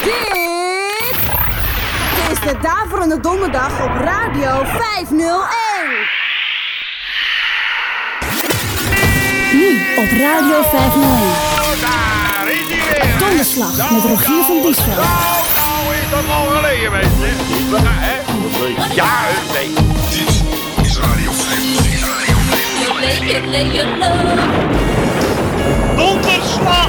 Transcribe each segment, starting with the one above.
Dit is de Daverende Donderdag op Radio 501. Nu op Radio 501. Daar is hij weer. Donderslag met Rogier van Diesveld. Nou, nou is dat al geleden, mensen. We gaan, hè? Ja, een week. Dit is Radio 501. Donderslag!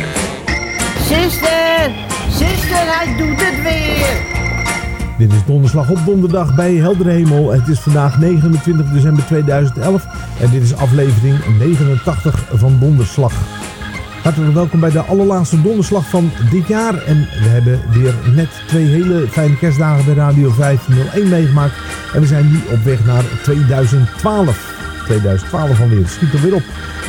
Zuster, zuster, hij doet het weer. Dit is donderslag op donderdag bij Heldere Hemel. Het is vandaag 29 december 2011 en dit is aflevering 89 van Donderslag. Hartelijk welkom bij de allerlaatste donderslag van dit jaar. En we hebben weer net twee hele fijne kerstdagen bij Radio 501 meegemaakt. En we zijn nu op weg naar 2012. 2012 alweer, schiet er weer op.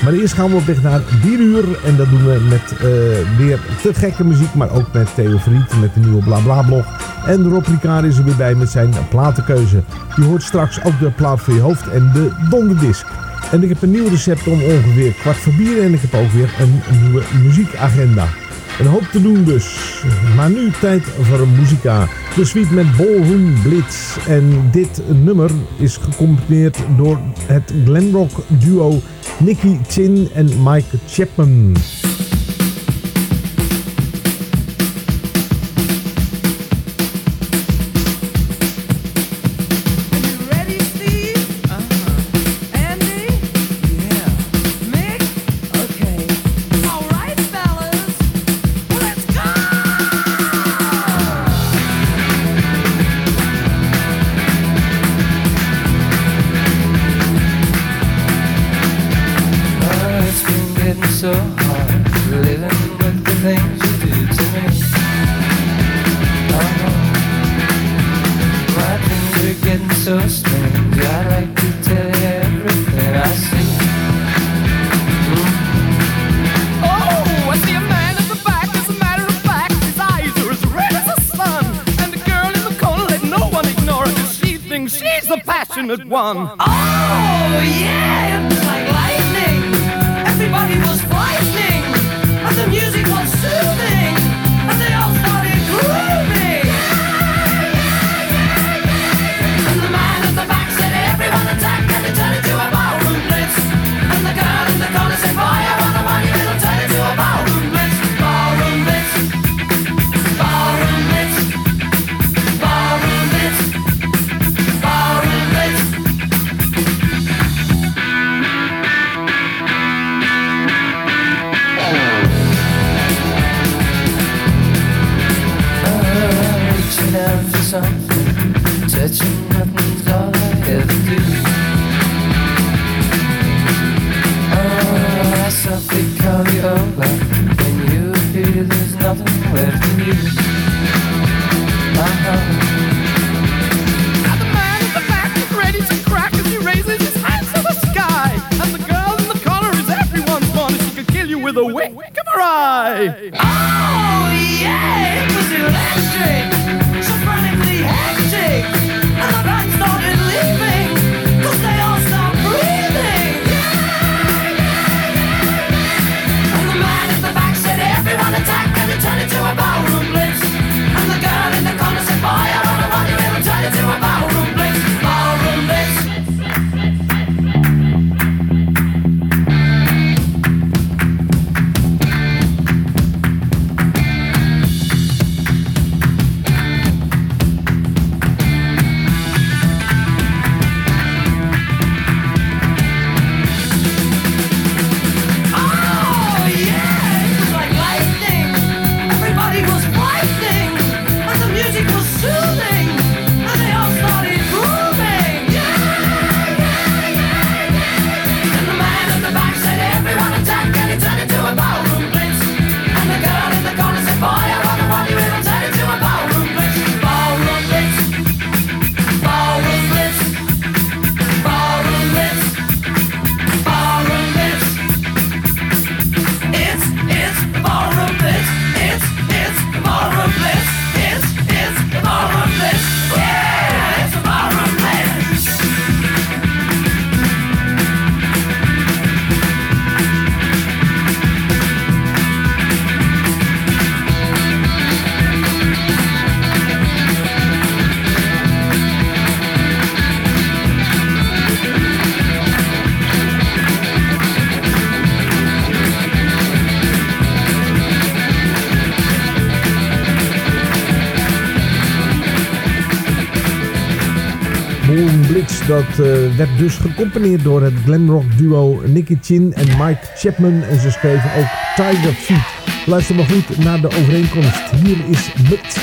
Maar eerst gaan we op weg naar Bieruur. En dat doen we met eh, weer te gekke muziek, maar ook met Theo Vriet met de nieuwe BlaBla blog. En Rob Ricard is er weer bij met zijn platenkeuze. Je hoort straks ook de plaat voor je hoofd en de donderdisc. En ik heb een nieuw recept om ongeveer kwart voor bier. En ik heb ook weer een nieuwe muziekagenda. Een hoop te doen dus. Maar nu tijd voor muzika. De suite met Ballroom Blitz. En dit nummer is gecomponeerd door het glamrock duo Nicky Chin en Mike Chapman. Werd dus gecomponeerd door het glamrock duo Nicky Chin en Mike Chapman. En ze schreven ook Tiger Feet. Luister maar goed naar de overeenkomst. Hier is Mut.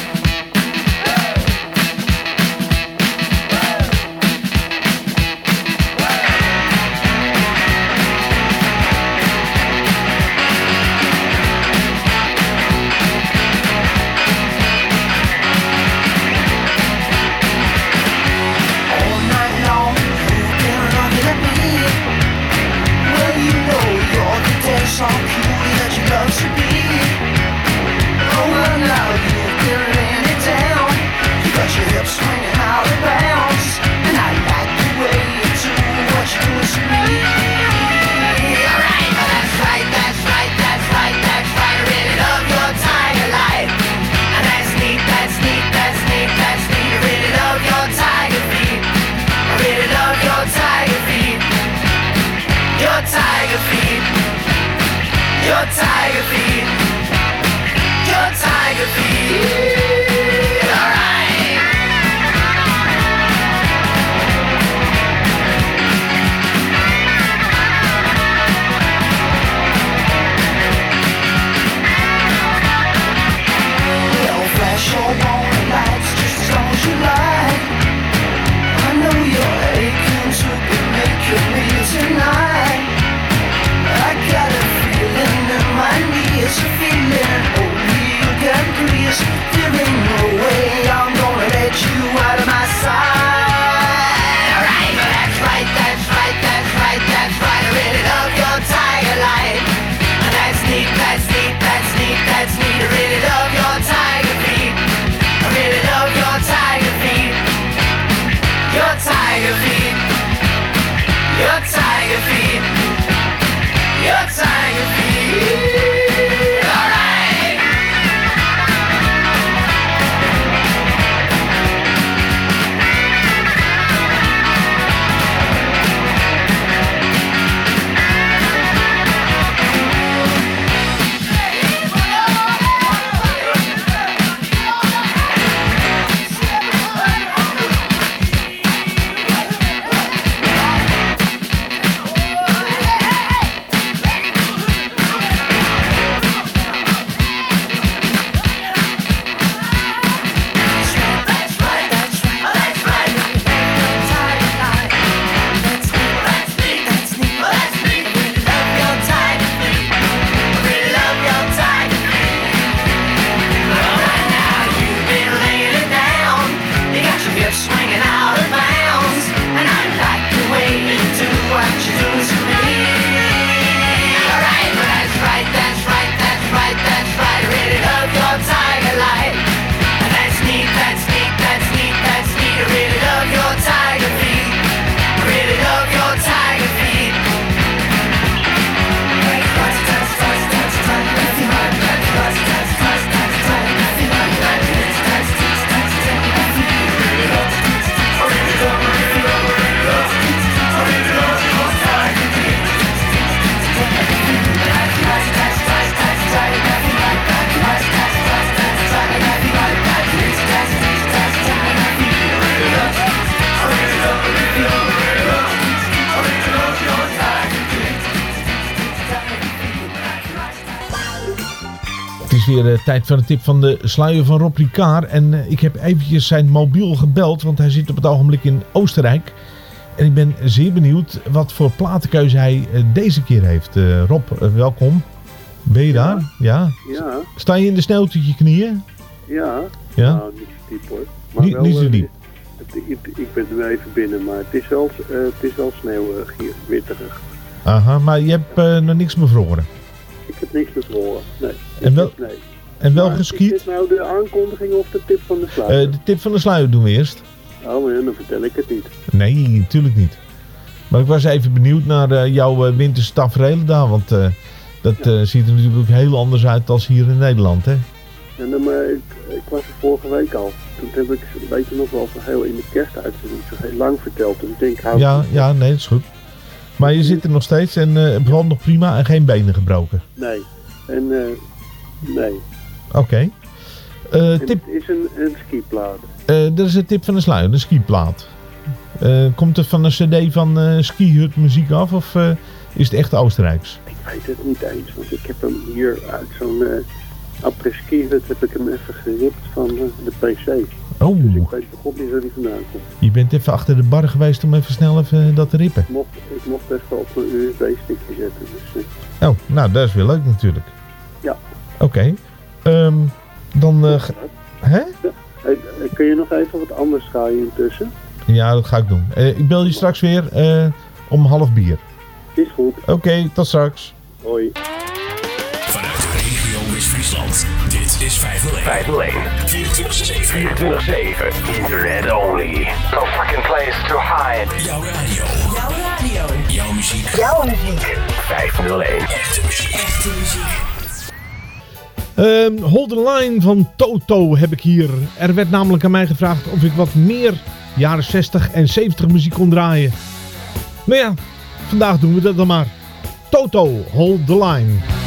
Tijd voor een tip van de sluier van Rob Ricard. En eh, ik heb eventjes zijn mobiel gebeld, want hij zit op het ogenblik in Oostenrijk. En ik ben zeer benieuwd wat voor platenkeuze hij eh, deze keer heeft. Eh, Rob, welkom. Ben je daar? Ja. Ja, Sta je in de sneeuw tot je knieën? ja. Ja? Nou, niet zo diep hoor. Maar Niet- wel, niet zo diep. het- ik, ik ben nu even binnen, maar het is wel, het is wel sneeuwig hier, witterig. Aha, maar je hebt nog niks bevroren. Ik heb niks bevroren, nee. En wel, nee. En wel geskiet? Is dit nou de aankondiging of de tip van de sluier? Eh, de tip van de sluier doen we eerst. Oh, maar ja, dan vertel ik het niet. Nee, natuurlijk niet. Maar ik was even benieuwd naar eh, jouw uh, winterse daar. Want eh, dat eh, ziet er natuurlijk ook heel anders uit als hier in Nederland, hè? En dan, maar ik, ik was er vorige week al. Toen heb ik, weet je nog wel, zo heel in de kerstuitzending zo heel lang verteld. Dus ik denk, hou Ja, ja, nee, dat is goed. Maar je zit er nog steeds en eh, het bevalt nog prima en geen benen gebroken. Nee. En, eh, nee. Oké. Eh, En tip, Het is een, een skiplaat. eh, dat is een tip van de sluier, een skiplaat. Eh, komt het van een cd van eh Ski Hut muziek af of eh, is het echt Oostenrijks? Ik weet het niet eens, want ik heb hem hier uit zo'n uh, après-ski hut heb ik hem even geript van eh, de PC. Oh, Dus ik weet god niet waar die vandaan komt. je bent even achter de bar geweest om even snel even dat te rippen. Ik mocht, ik mocht even op mijn USB-stickje zetten, dus eh, Oh, nou dat is weer leuk natuurlijk. ja. Oké, Ehm, dan... eh, ga- hè? Hey, eh, kun je nog even wat anders draaien intussen? Ja, dat ga ik doen. Eh, ik bel je straks weer eh, om half bier. Is goed. Oké, tot straks. Hoi. Vanuit de regio West-Friesland. Dit is 501. 501. 24-7. 24-7. Internet only. No fucking place to hide. Jouw radio. Jouw radio. Jouw muziek. Jouw muziek. 501. Echte muziek. Echte muziek. Ehm, Hold the Line van Toto heb ik hier. Er werd namelijk aan mij gevraagd of ik wat meer jaren 60 en 70 muziek kon draaien. Nou ja, vandaag doen we dat dan maar. Toto, Hold the Line.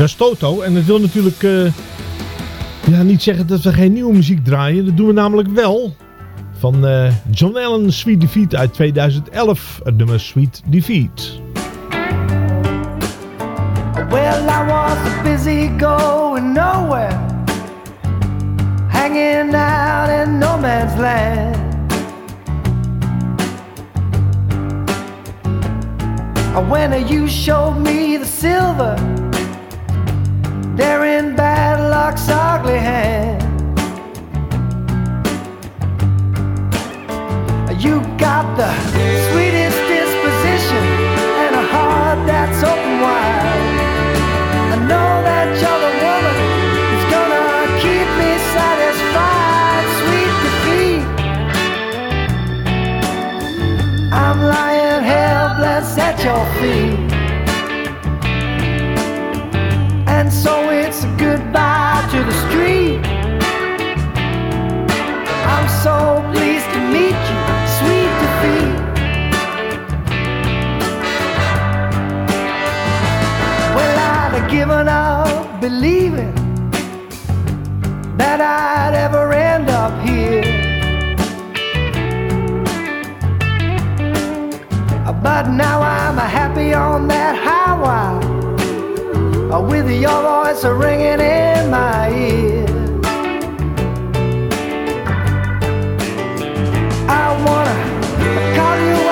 Dat is Toto en dat wil natuurlijk eh, ja, niet zeggen dat we geen nieuwe muziek draaien. Dat doen we namelijk wel. Van eh, John Allen Sweet Defeat uit 2011. Het nummer Sweet Defeat. Well, I was busy going nowhere, hanging out in no man's land. When you showed me the silver, daring bad luck's ugly hand. You got the sweetest disposition and a heart that's open wide. I know that you're the woman who's gonna keep me satisfied. Sweet defeat. I'm lying helpless at your feet. so it's a goodbye to the street. I'm so pleased to meet you, sweet defeat. Well, I'd have given up believing that I'd ever end up here. But now I'm happy on that highway. Uh, with your voice ringing in my ear. I wanna call you.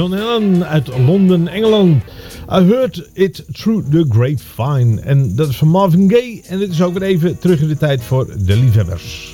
John Allen uit Londen, Engeland. I heard it through the grapevine. En dat is van Marvin Gaye. En dit is ook weer even terug in de tijd voor de liefhebbers.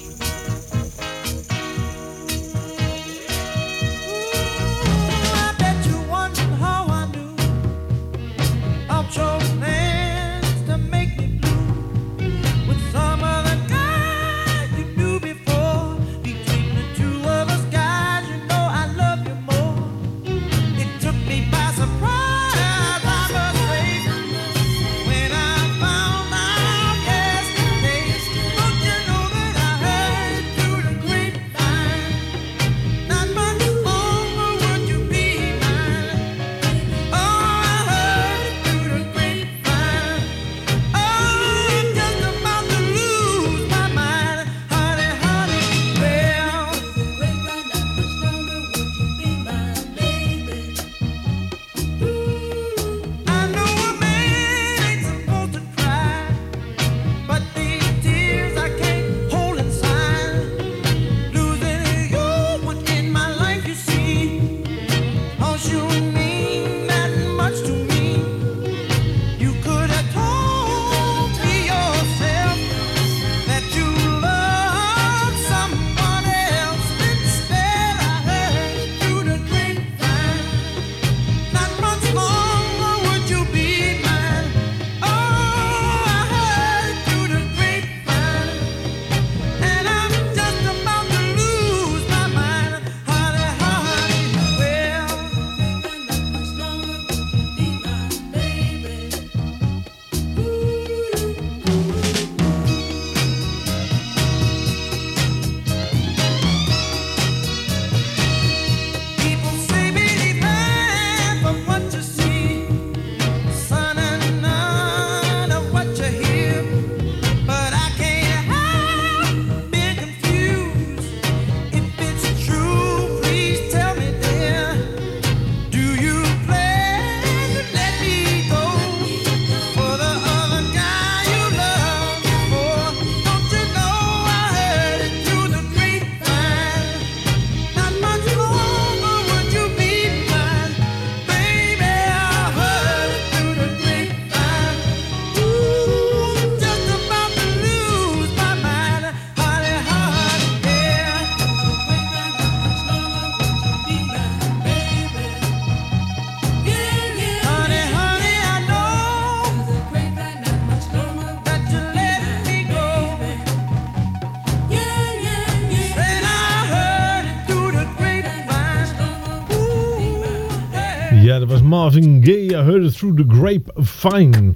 Marvin Gay Heard It Through the Grapevine.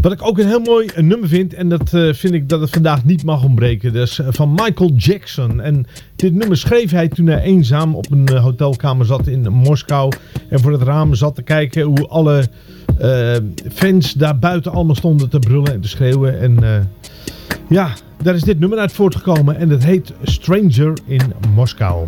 Wat ik ook een heel mooi eh, nummer vind, en dat eh, vind ik dat het vandaag niet mag ontbreken, dus van Michael Jackson. En dit nummer schreef hij toen hij eenzaam op een hotelkamer zat in Moskou en voor het raam zat te kijken hoe alle fans daar buiten allemaal stonden te brullen en te schreeuwen. En ja, daar is dit nummer uit voortgekomen en dat heet Stranger in Moskou.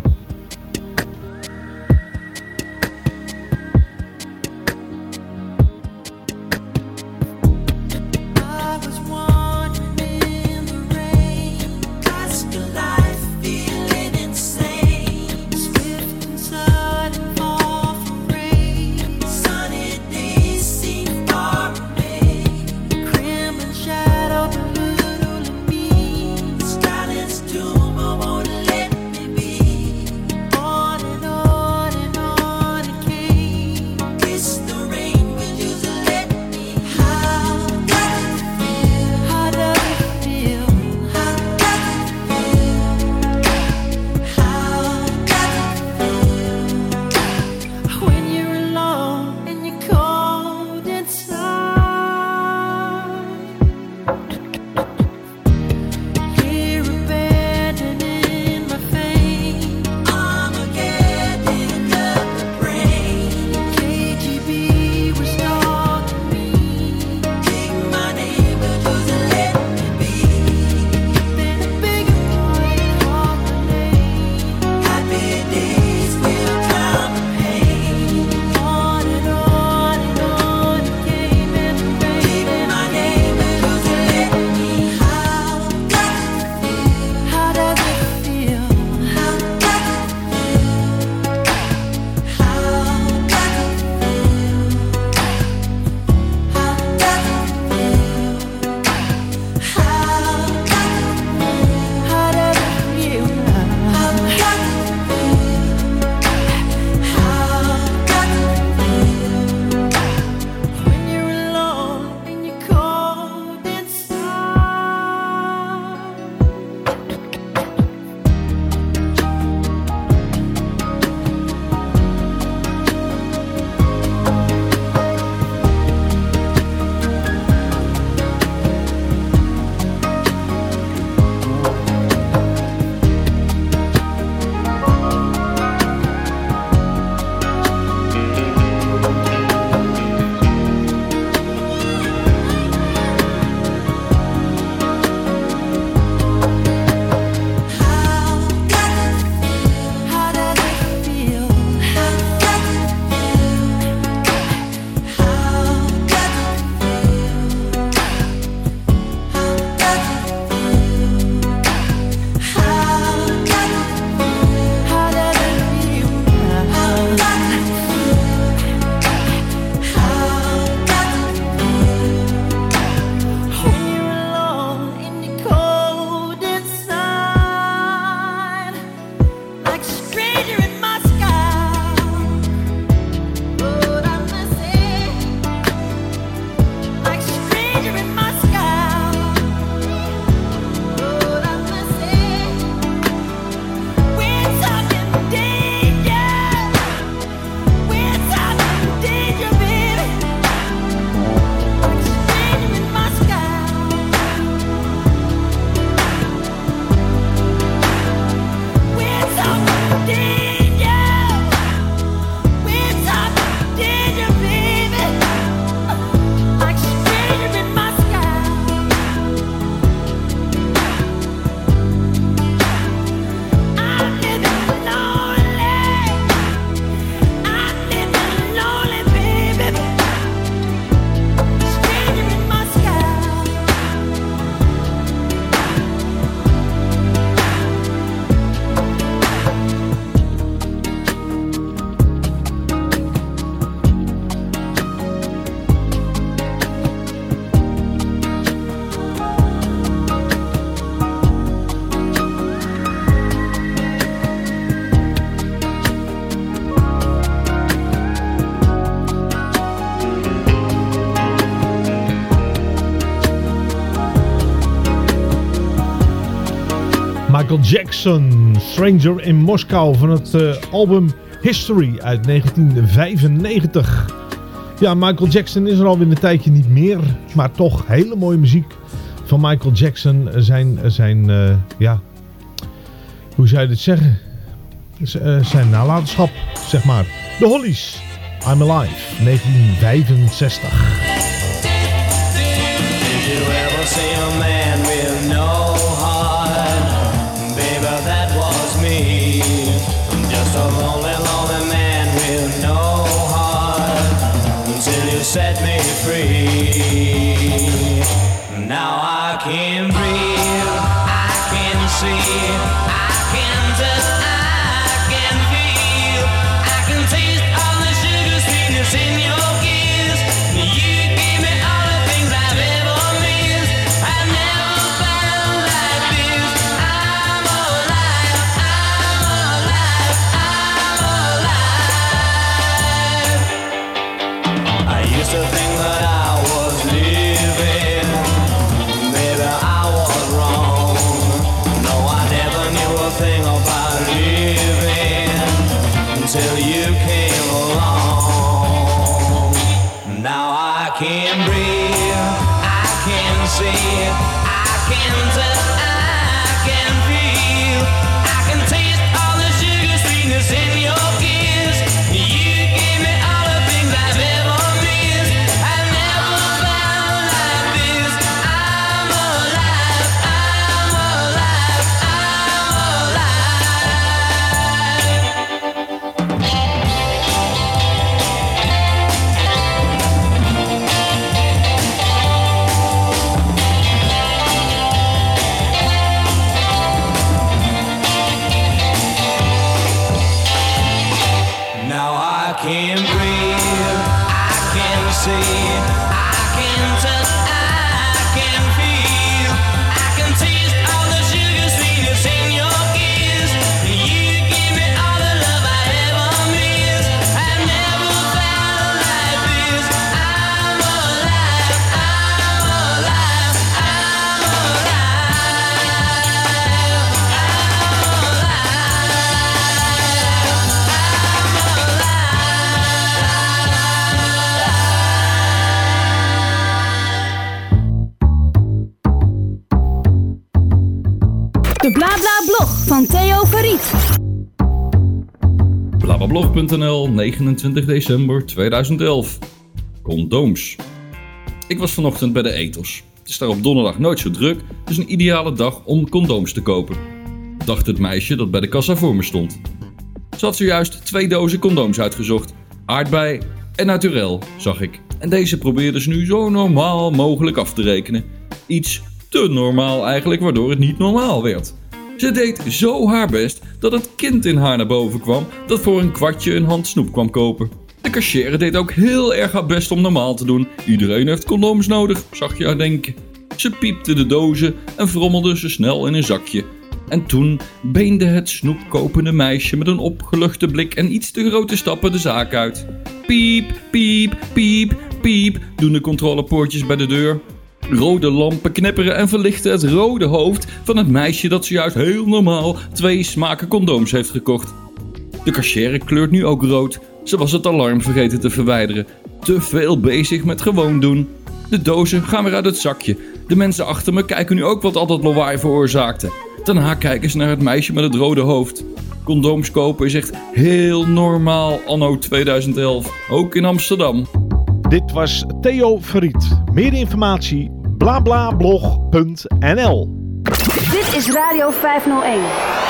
Michael Jackson, Stranger in Moskou van het eh, album History uit 1995. Ja, Michael Jackson is er alweer een tijdje niet meer, maar toch hele mooie muziek van Michael Jackson. Zijn, zijn eh, ja, hoe zou je dit zeggen? Eh, zijn nalatenschap, zeg maar. De Hollies, I'm Alive, 1965. Did you ever see a man with no Blablabblog.nl, 29 december 2011. Condooms. Ik was vanochtend bij de Ethos. Het is daar op donderdag nooit zo druk, dus een ideale dag om condooms te kopen. Dacht het meisje dat bij de kassa voor me stond. Ze had zojuist twee dozen condooms uitgezocht. Aardbei en naturel, zag ik. En deze probeerde ze nu zo normaal mogelijk af te rekenen. Iets te normaal eigenlijk, waardoor het niet normaal werd. Ze deed zo haar best dat het kind in haar naar boven kwam dat voor een kwartje een hand snoep kwam kopen. De cashier deed ook heel erg haar best om normaal te doen. Iedereen heeft condooms nodig, zag je haar denken. Ze piepte de dozen en frommelde ze snel in een zakje. En toen beende het snoepkopende meisje met een opgeluchte blik en iets te grote stappen de zaak uit. Piep, piep, piep, piep, doen de controlepoortjes bij de deur. Rode lampen knipperen en verlichten het rode hoofd van het meisje dat zojuist heel normaal twee smaken condooms heeft gekocht. De cashier kleurt nu ook rood. Ze was het alarm vergeten te verwijderen. Te veel bezig met gewoon doen. De dozen gaan weer uit het zakje. De mensen achter me kijken nu ook wat al dat lawaai veroorzaakte. Daarna kijken ze naar het meisje met het rode hoofd. Condooms kopen is echt heel normaal anno 2011. Ook in Amsterdam. Dit was Theo Verriet. Meer informatie blablablog.nl Dit is Radio 501.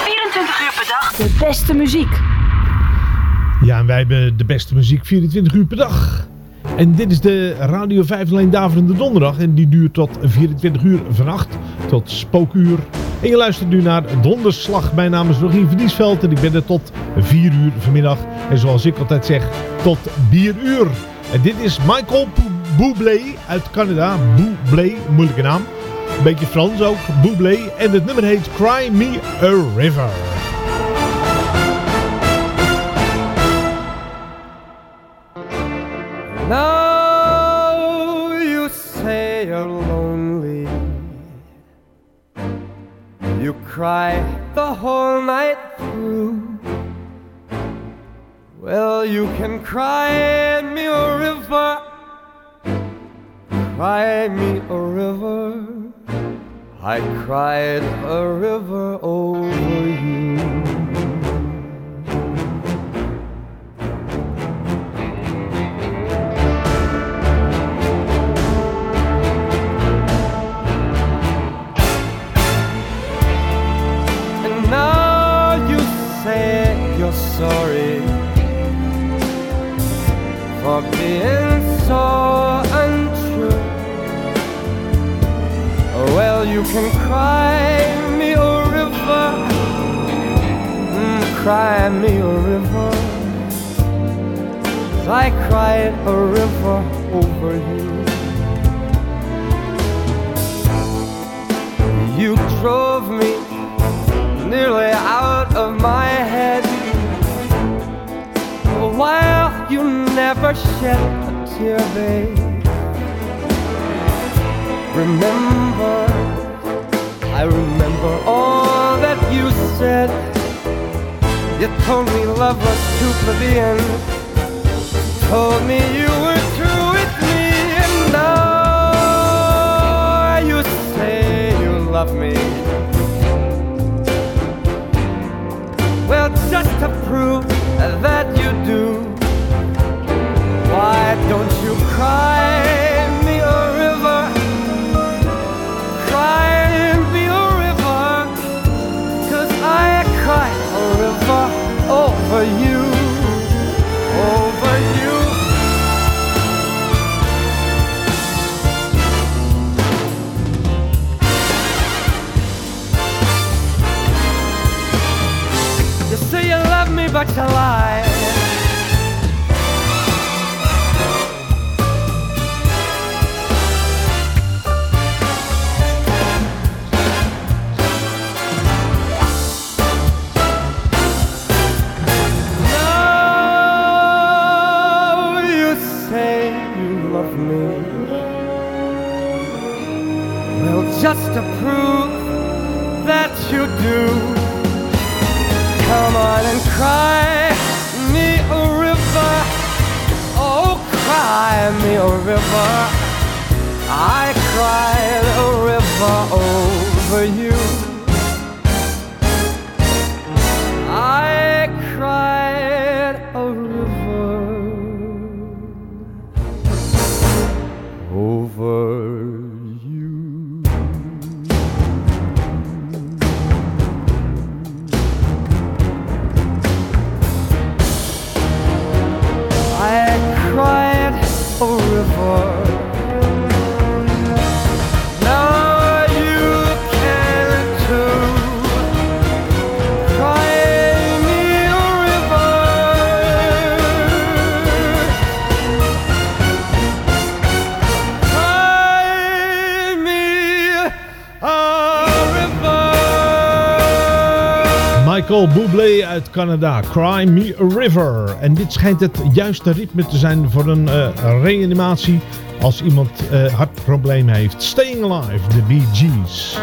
24 uur per dag. De beste muziek. Ja, en wij hebben de beste muziek 24 uur per dag. En dit is de Radio 501 Daverende Donderdag. En die duurt tot 24 uur vannacht. Tot spookuur. En je luistert nu naar Donderslag. Mijn naam is Rogier Verdiesveld. En ik ben er tot 4 uur vanmiddag. En zoals ik altijd zeg, tot bieruur. En dit is Michael Bublé uit Canada. Bublé, moeilijke naam. Een beetje Frans ook. Bublé. En het nummer heet Cry Me a River. Now you say you're lonely. You cry the whole night through. Well, you can cry me a river, cry me a river. I cried a river over you. And now you say you're sorry for being so you can cry me a river, mm, cry me a river. I cried a river over you. You drove me nearly out of my head. For while you never shed a tear, babe. Remember, I remember all that you said. You told me love was too plebeian. Told me you were through with me, and now you say you love me. Well, just to prove that you do, why don't you cry over you, over you. You say you love me, but you lie. Canada, Cry Me a River. En dit schijnt het juiste ritme te zijn voor een eh, reanimatie als iemand eh hartproblemen heeft. Staying Alive, de Bee Gees.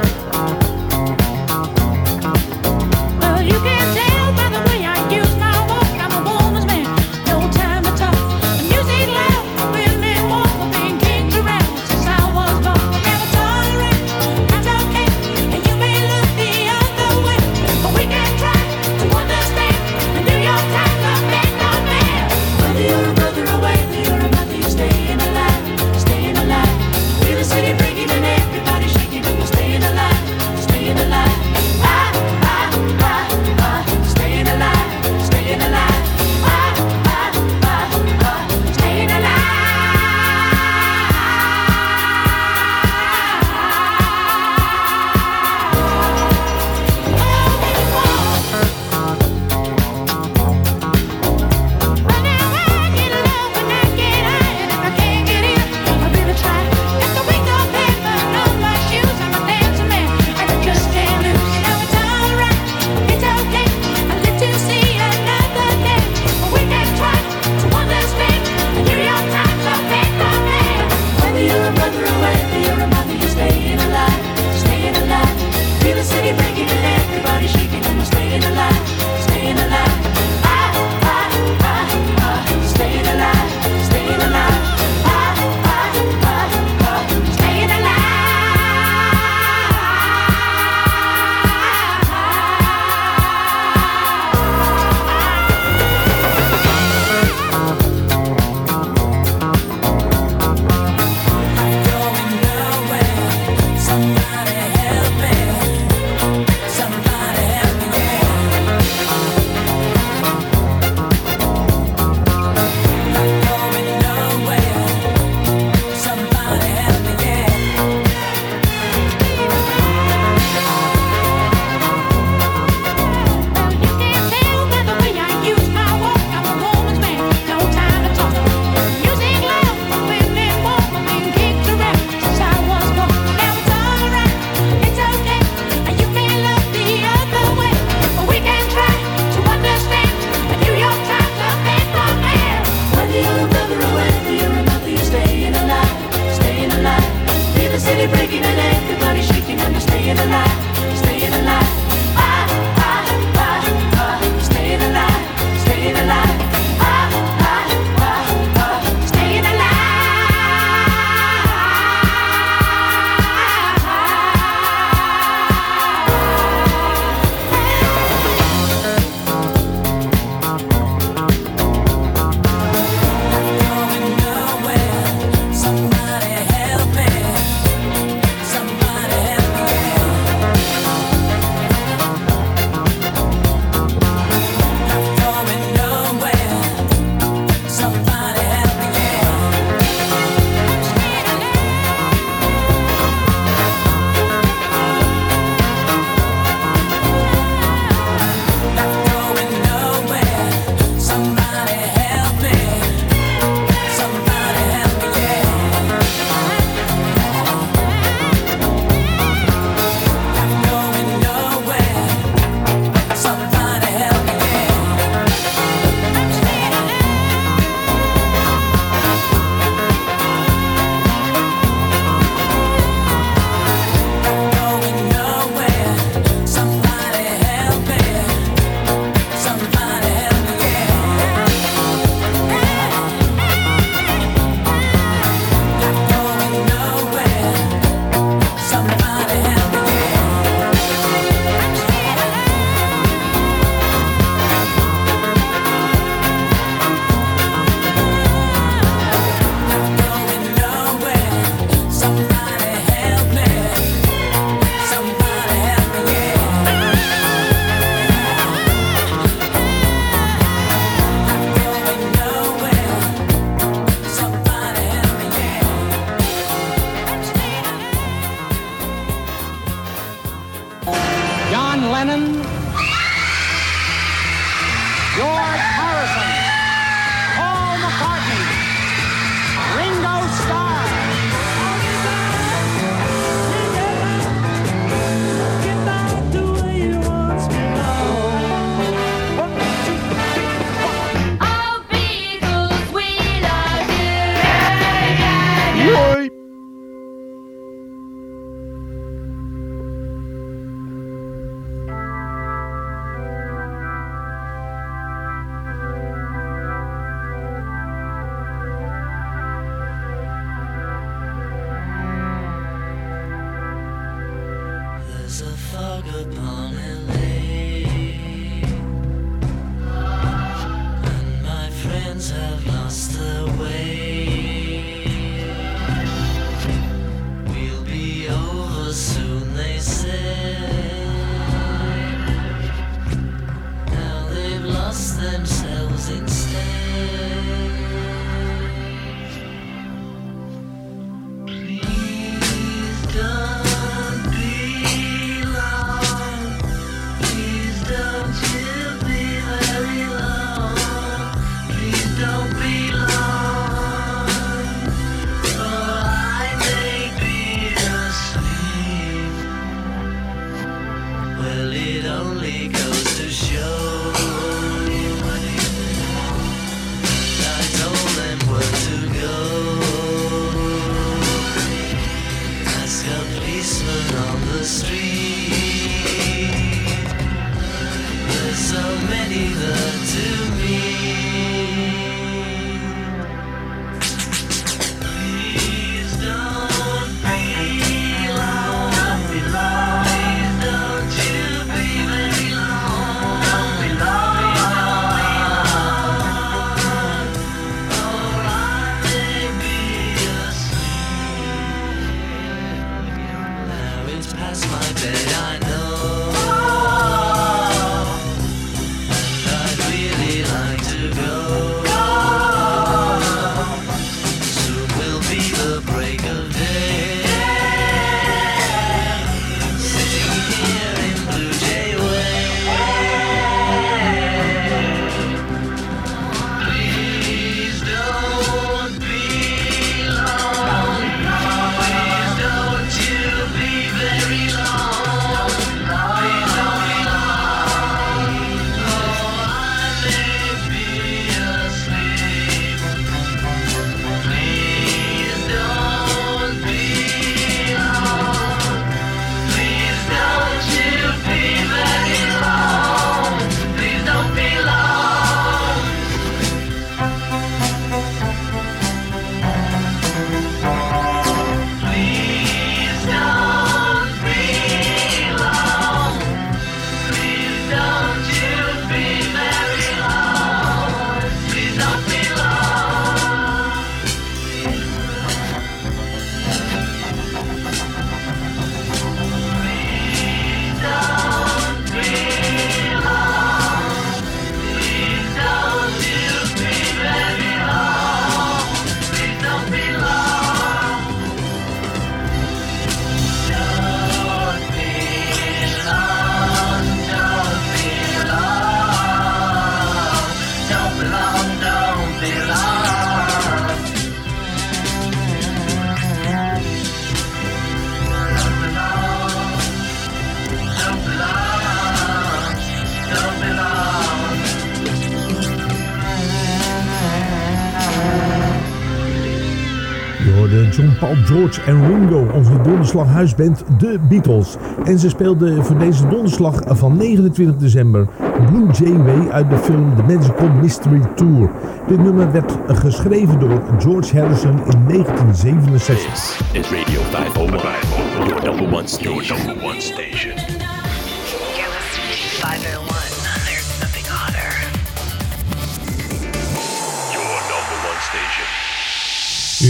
George en Ringo, onze donderslaghuisband The Beatles. En ze speelden voor deze donderslag van 29 december Blue Jay Way uit de film The Magical Mystery Tour. Dit nummer werd geschreven door George Harrison in 1967. is Radio 501, your number one station. Your number one station.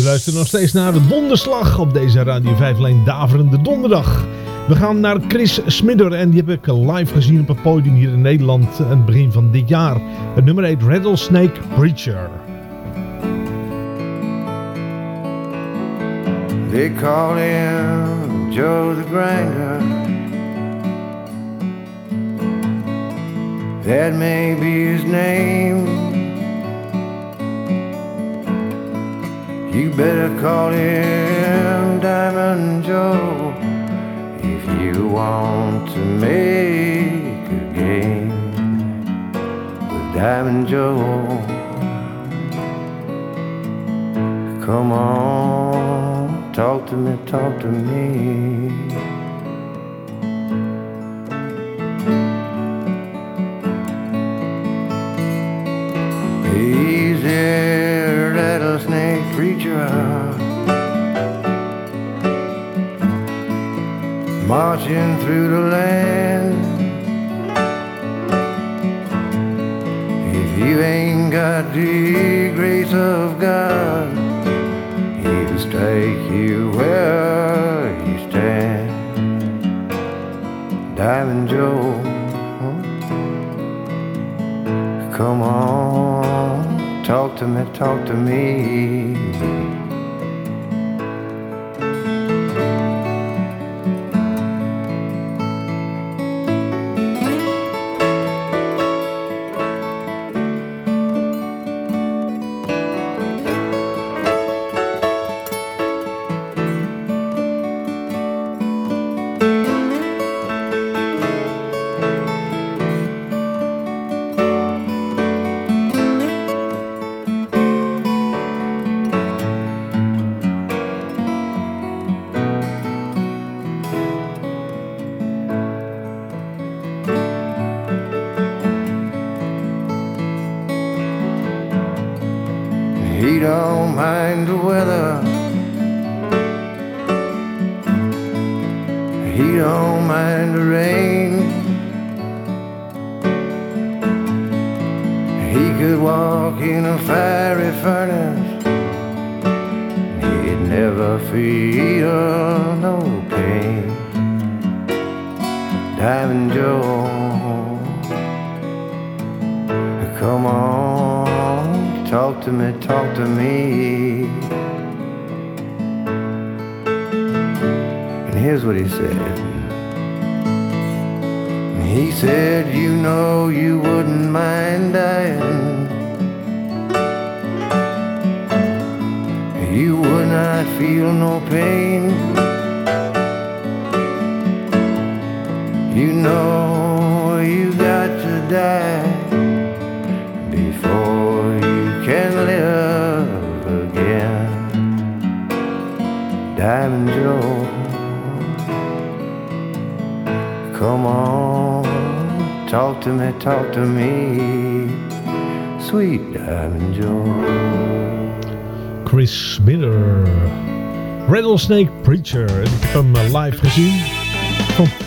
Luistert nog steeds naar de Donderslag op deze Radio 5 lijn Daverende Donderdag. We gaan naar Chris Smidder en die heb ik live gezien op het podium hier in Nederland aan het begin van dit jaar. Het nummer heet Rattlesnake Preacher. They call Joe the Grinder. That may be his name. You better call him Diamond Joe if you want to make a game with Diamond Joe. Come on, talk to me, talk to me. Marching through the land. If you ain't got the grace of God, He'll strike you where you stand. Diamond Joe, come on, talk to me, talk to me.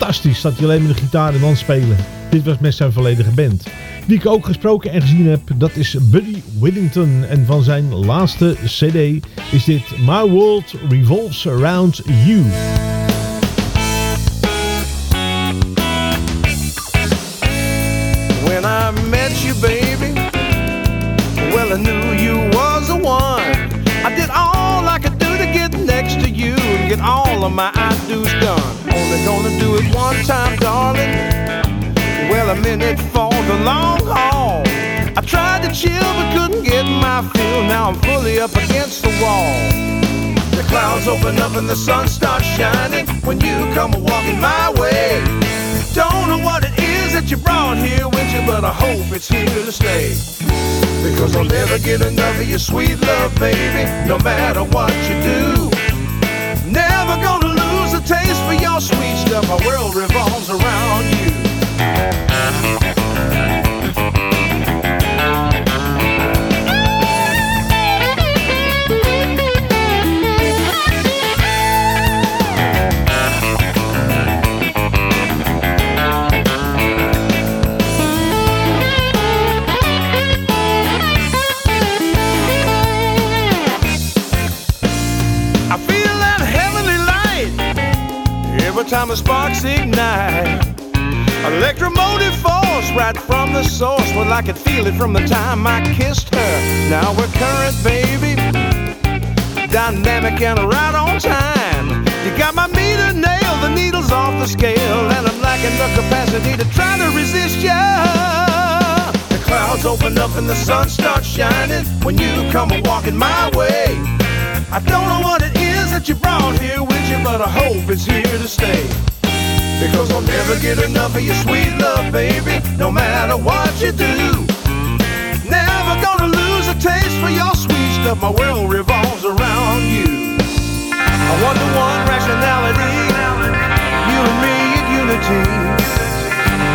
Fantastisch dat hij alleen met de gitaar en dan spelen. Dit was met zijn volledige band. Wie ik ook gesproken en gezien heb, dat is Buddy Whittington. En van zijn laatste cd is dit My World Revolves Around You. When I met you, baby, well, I knew you was the one. I did all I could do to get next to you and get all of my I do's done. Gonna do it one time, darling. Well, I'm in it for the long haul. I tried to chill but couldn't get my fill. Now I'm fully up against the wall. The clouds open up and the sun starts shining when you come walking my way. Don't know what it is that you brought here with you, but I hope it's here to stay. Because I'll never get enough of your sweet love, baby, no matter what you do. Never taste for your sweet stuff. My world revolves around you. Time the sparks ignite. Electromotive force right from the source. Well, I could feel it from the time I kissed her. Now we're current, baby. Dynamic and right on time. You got my meter nailed, the needle's off the scale, and I'm lacking the capacity to try to resist ya. The clouds open up and the sun starts shining when you come walking my way. I don't know what it that you brought here with you, but I hope it's here to stay. Because I'll never get enough of your sweet love, baby, no matter what you do. Never gonna lose a taste for your sweet stuff, my world revolves around you. I wonder one rationality, you and me in unity.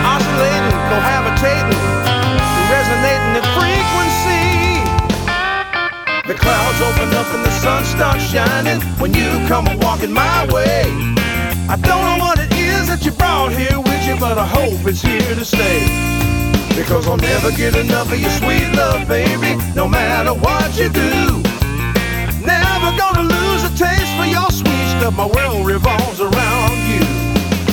Oscillating, cohabitating, resonating at frequency. The clouds open up and the sun starts shining when you come walking my way. I don't know what it is that you brought here with you, but I hope it's here to stay. Because I'll never get enough of your sweet love, baby, no matter what you do. Never gonna lose a taste for your sweet stuff, my world revolves around you.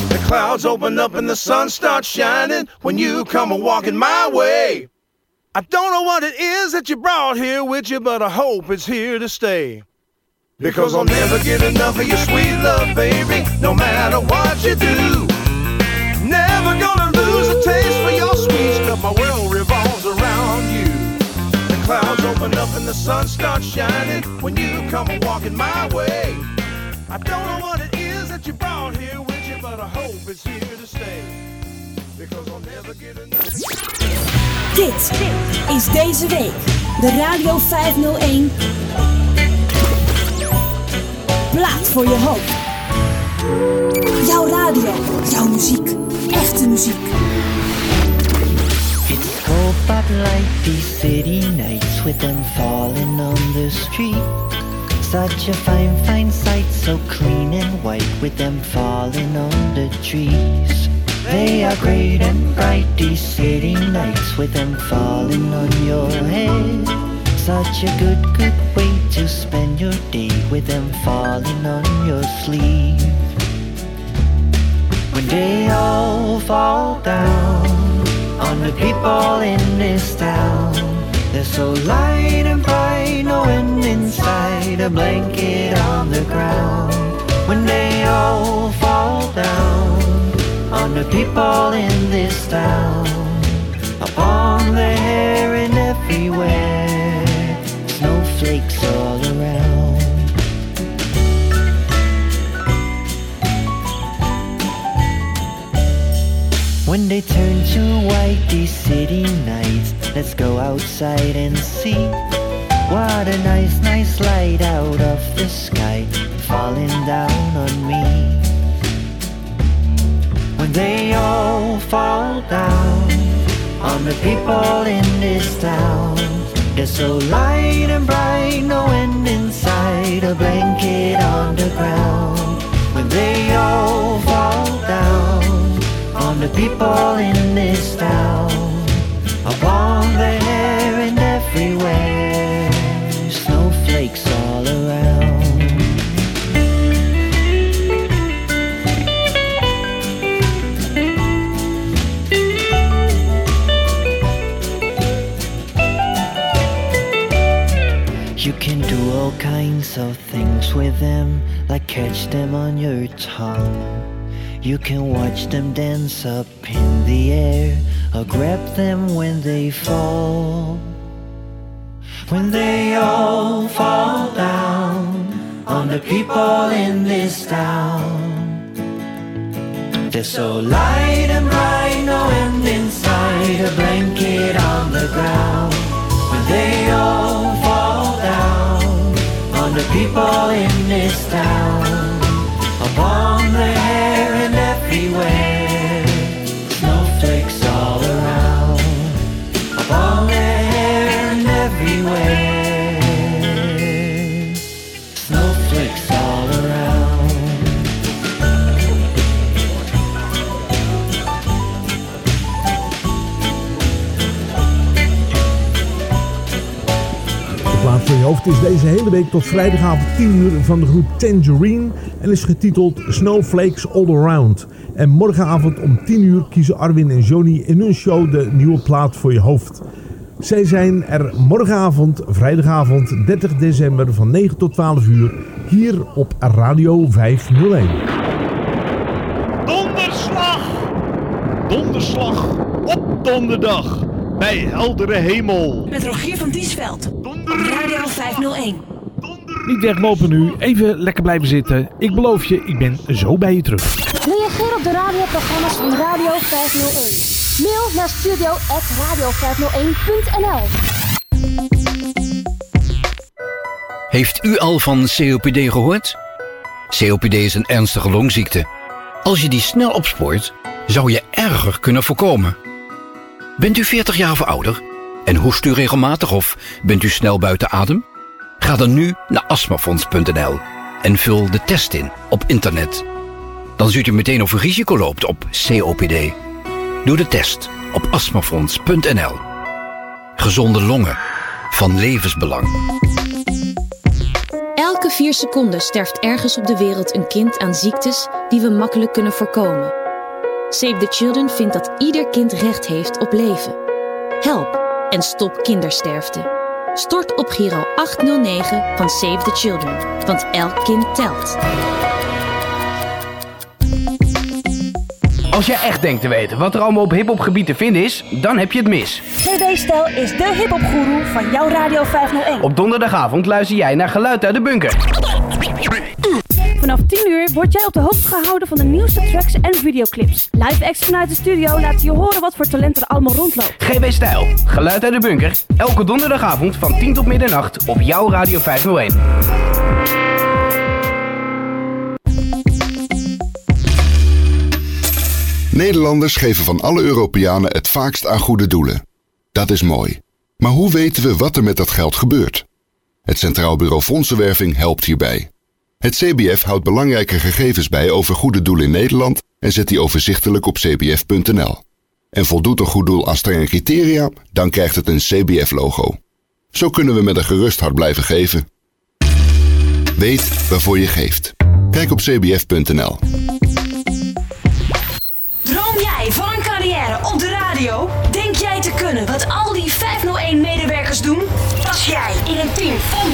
The clouds open up and the sun starts shining when you come a walking my way. I don't know what it is that you brought here with you, but I hope it's here to stay. Because I'll never get enough of your sweet love, baby, no matter what you do. Never gonna lose a taste for your sweet stuff, my world revolves around you. The clouds open up and the sun starts shining when you come walking my way. I don't know what it is that you brought here with you, but I hope it's here to stay. Because I'll never get enough. Dit is deze week de Radio 501 Plaat voor je hoop. Jouw radio, jouw muziek, echte muziek. It's cold but light these city nights with them falling on the street. Such a fine, fine sight, so clean and white with them falling on the trees. They are great and bright these city nights with them falling on your head. Such a good, good way to spend your day with them falling on your sleeve. When they all fall down on the people in this town. They're so light and bright, no end inside a blanket on the ground. When they the people in this town, upon their hair and everywhere, snowflakes all around. When they turn to white these city nights, let's go outside and see what a nice, nice light out of the sky falling down on me. They all fall down on the people in this town, they're so light and bright, no end inside a blanket on the ground. When they all fall down on the people in this town, upon their hair and everywhere, with them, like catch them on your tongue. You can watch them dance up in the air, or grab them when they fall. When they all fall down on the people in this town. They're so light and bright, no end inside a blanket on the ground. When they all on the people in this town, upon their hair and everywhere, hoofd is deze hele week tot vrijdagavond 10 uur van de groep Tangerine en is getiteld Snowflakes All Around. En morgenavond om 10 uur kiezen Arwin en Johnny in hun show de nieuwe plaat voor je hoofd. Zij zijn er morgenavond, vrijdagavond 30 december van 9 tot 12 uur hier op Radio 501. Donderslag! Donderslag op donderdag bij heldere hemel. Met Rogier van Diesveld. Radio 501. Niet weglopen nu, even lekker blijven zitten. Ik beloof je, ik ben zo bij je terug. Reageer op de radioprogramma's van Radio 501. Mail naar studio.radio501.nl Heeft u al van COPD gehoord? COPD is een ernstige longziekte. Als je die snel opspoort, zou je erger kunnen voorkomen. Bent u 40 jaar of ouder en hoest u regelmatig of bent u snel buiten adem? Ga dan nu naar astmafonds.nl en vul de test in op internet. Dan ziet u meteen of u risico loopt op COPD. Doe de test op astmafonds.nl. Gezonde longen van levensbelang. Elke vier seconden sterft ergens op de wereld een kind aan ziektes die we makkelijk kunnen voorkomen. Save the Children vindt dat ieder kind recht heeft op leven. Help en stop kindersterfte. Stort op Giro 809 van Save the Children, want elk kind telt. Als jij echt denkt te weten wat er allemaal op hiphopgebied te vinden is, dan heb je het mis. TV Stijl is de hiphopgoeroe van jouw Radio 501. Op donderdagavond luister jij naar Geluid uit de Bunker. Vanaf 10 uur word jij op de hoogte gehouden van de nieuwste tracks en videoclips. Live acts vanuit de studio laten je horen wat voor talent er allemaal rondloopt. GB Stijl, Geluid uit de Bunker. Elke donderdagavond van 10 tot middernacht op jouw Radio 501. Nederlanders geven van alle Europeanen het vaakst aan goede doelen. Dat is mooi. Maar hoe weten we wat er met dat geld gebeurt? Het Centraal Bureau Fondsenwerving helpt hierbij. Het CBF houdt belangrijke gegevens bij over goede doelen in Nederland en zet die overzichtelijk op cbf.nl. En voldoet een goed doel aan strenge criteria, dan krijgt het een CBF-logo. Zo kunnen we met een gerust hart blijven geven. Weet waarvoor je geeft. Kijk op cbf.nl. Droom jij van jaren op de radio? Denk jij te kunnen wat al die 501-medewerkers doen? Pas jij in een team gestoorde,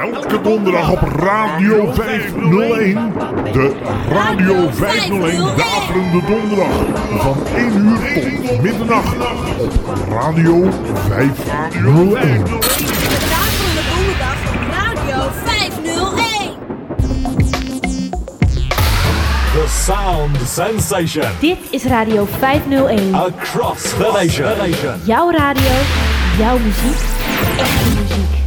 Elke donderdag op Radio 501. De Radio 501 Daverende Donderdag. Van 1 uur tot middernacht. Op Radio 501. De Daverende Donderdag op Radio 501. The sound sensation. Dit is Radio 501. Across the nation. Jouw radio, jouw muziek, echte muziek.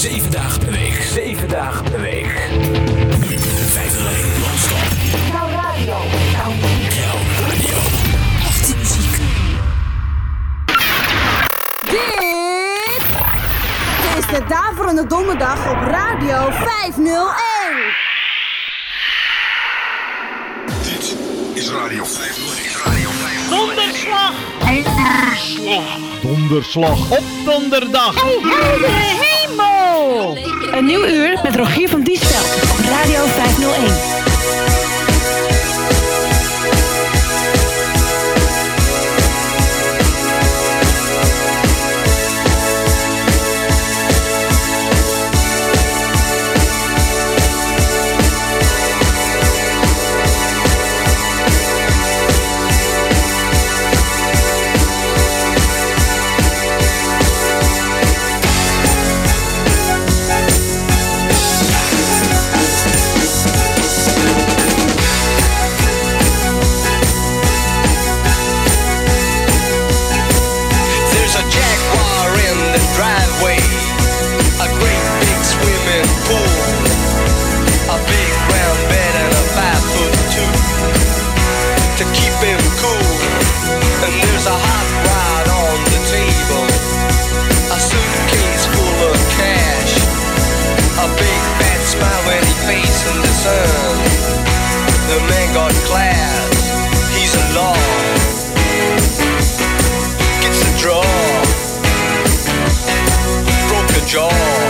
Zeven dagen per week. Zeven dagen per week. Nu 501 non-stop. Jouw radio. Jouw radio. Echte muziek. Dit is de Daverende Donderdag op Radio 501. Dit is Radio 501. Donderslag! Donderslag op donderdag. Heldere Een nieuw uur met Rogier van Diesveld op Radio 501. first class. He's a law. Gets a draw. Broke a jaw.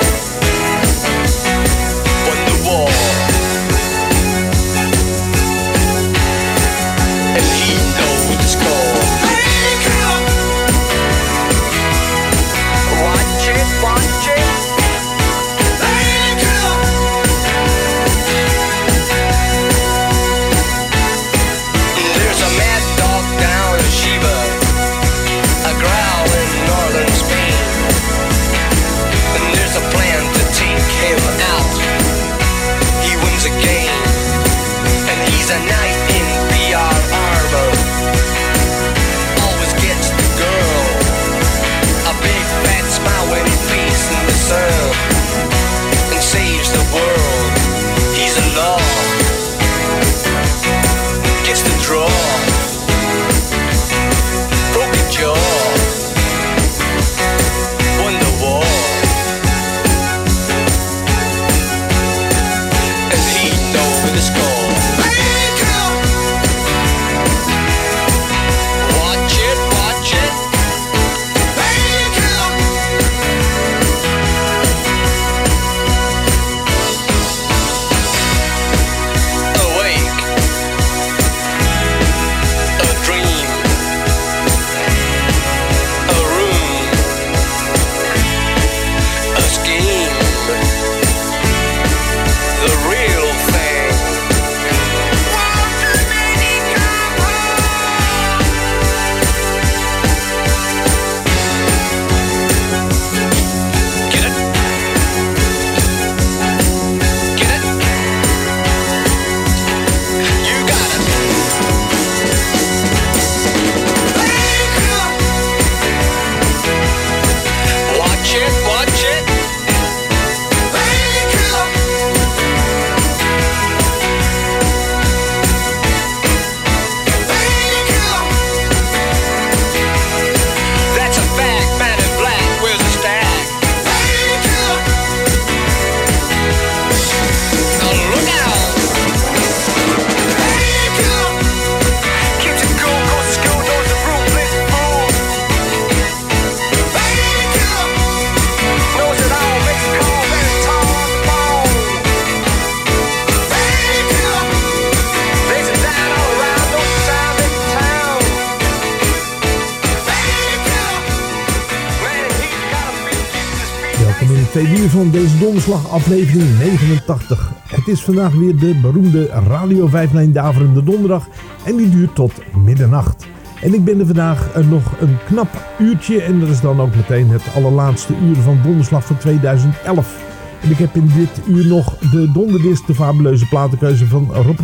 Van deze donderslag aflevering 89. Het is vandaag weer de beroemde Radio 5 Lijn Daverende Donderdag en die duurt tot middernacht. En ik ben er vandaag eh, nog een knap uurtje en dat is dan ook meteen het allerlaatste uur van donderslag van 2011. En ik heb in dit uur nog de donderdisc, de fabuleuze platenkeuze van Rob.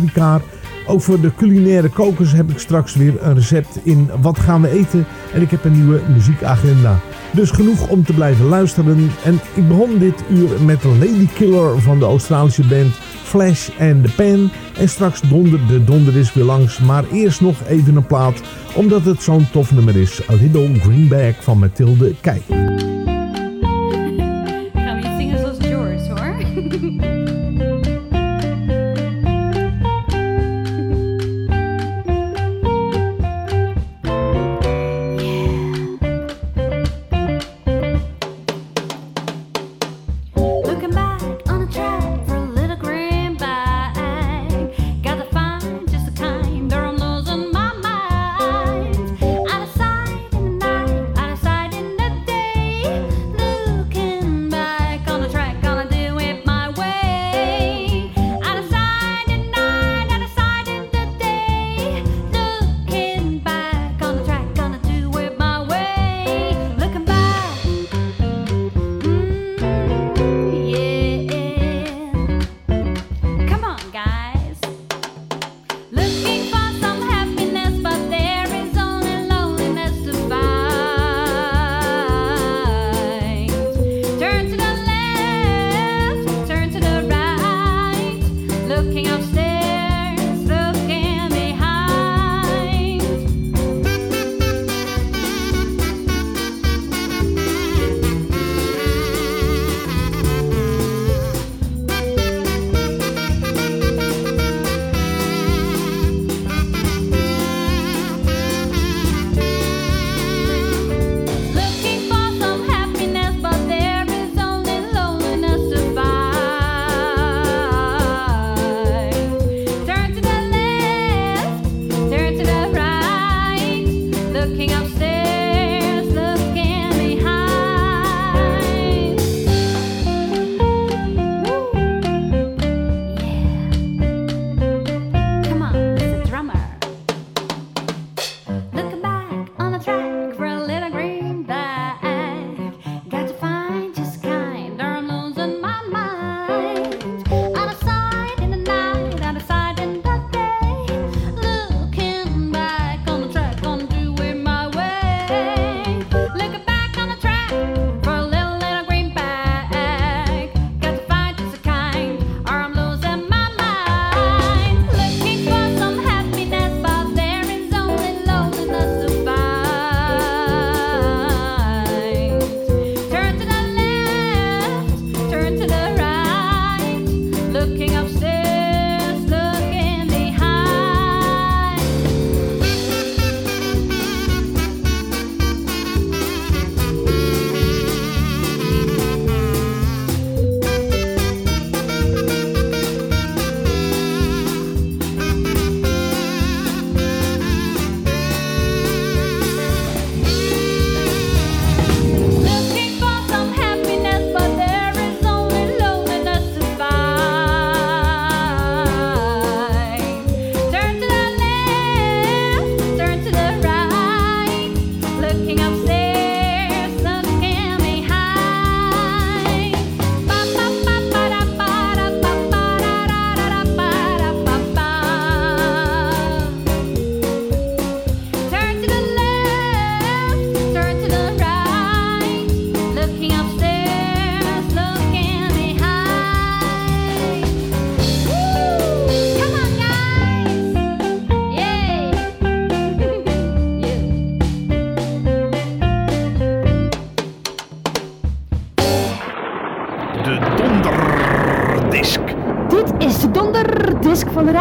Ook voor de culinaire kokers heb ik straks weer een recept in Wat gaan we eten. En ik heb een nieuwe muziekagenda. Dus genoeg om te blijven luisteren. En ik begon dit uur met Lady Killer van de Australische band Flash and the Pen. En straks donder de donder is weer langs. Maar eerst nog even een plaat, omdat het zo'n tof nummer is. A Little Greenback van Mathilde Kei.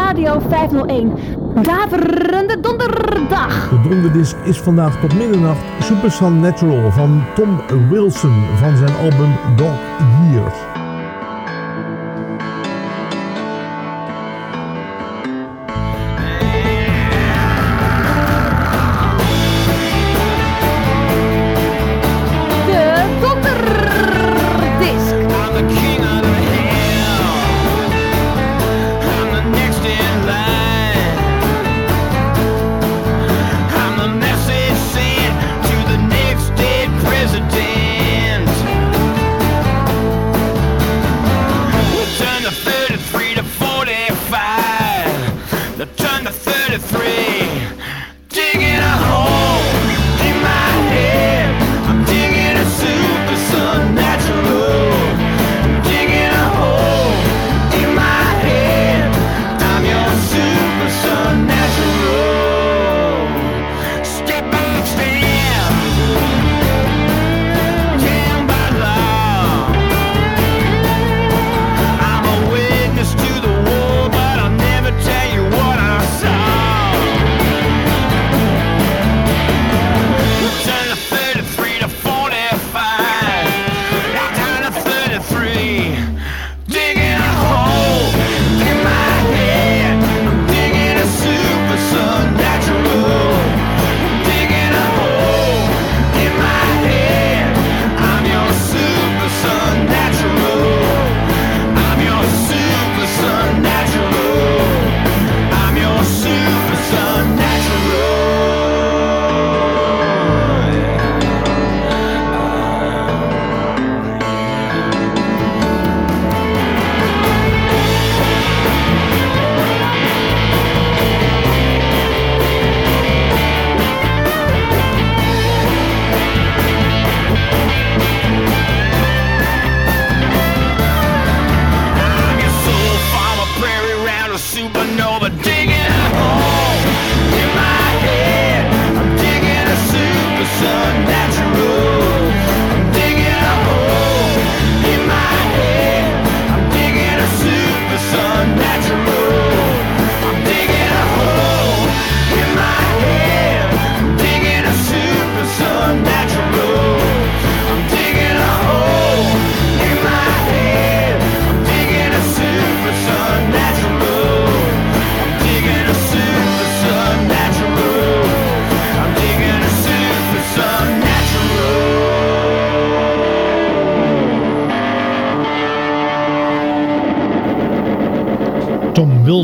Radio 501. Daverende donderdag. De donderdisc is vandaag tot middernacht Super Sun Natural van Tom Wilson van zijn album Dog Years.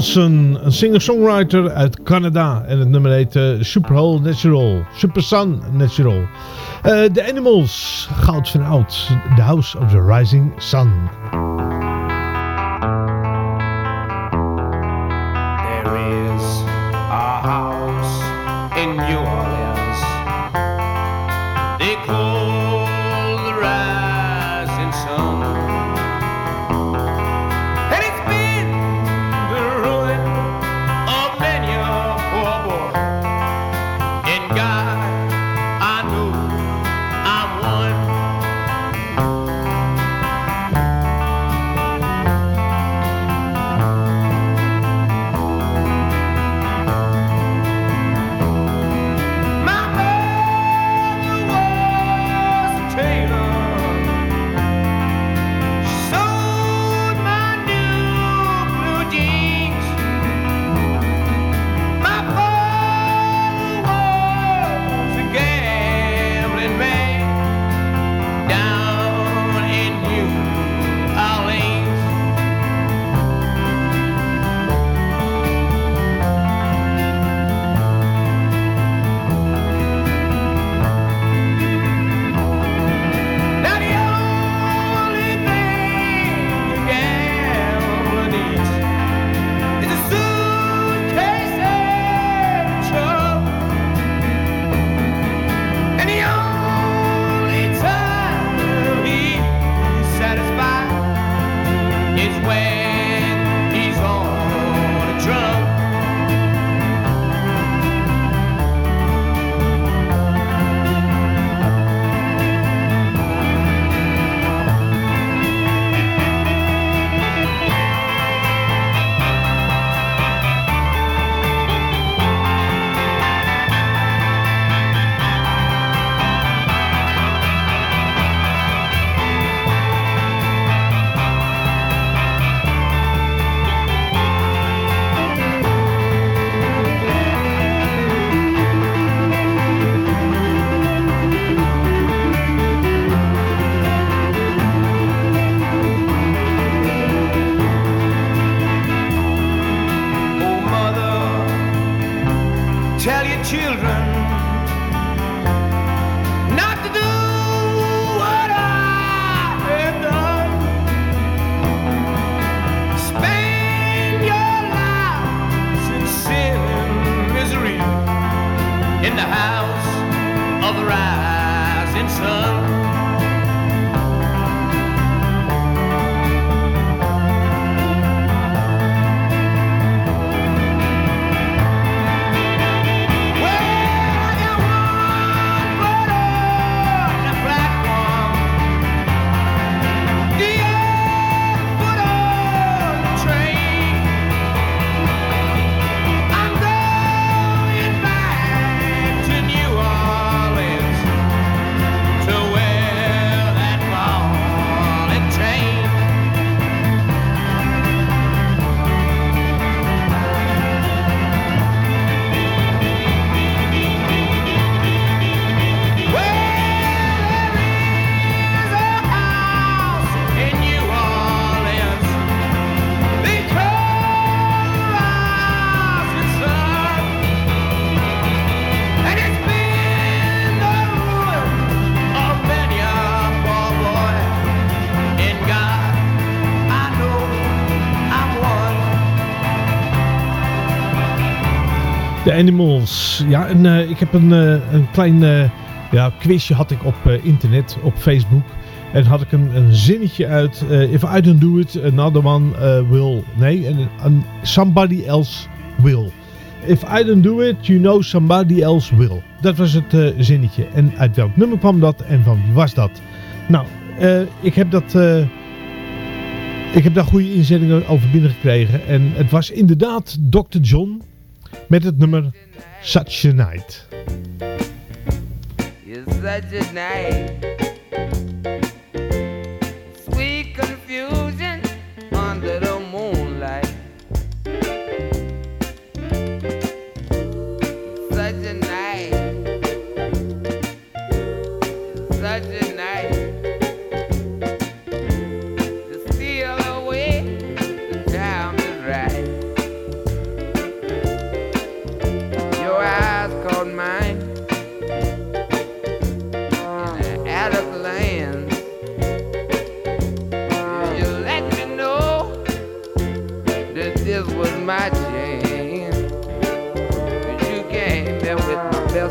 Een singer-songwriter uit Canada. En het nummer heet uh, Natural, Super Sun Natural. Eh, the Animals, goud van oud, The House of the Rising Sun. Animals. Ja, en eh, ik heb een, eh, een klein eh, ja, quizje had ik op internet, op Facebook. En had ik een, een zinnetje uit. if I don't do it, another one will. Nee, een- somebody else will. If I don't do it, you know somebody else will. Dat was het zinnetje. En uit welk nummer kwam dat en van wie was dat? Nou, ik heb dat... ik heb daar goede inzendingen over binnengekregen. En het was inderdaad Dr. John met het nummer Such a Night.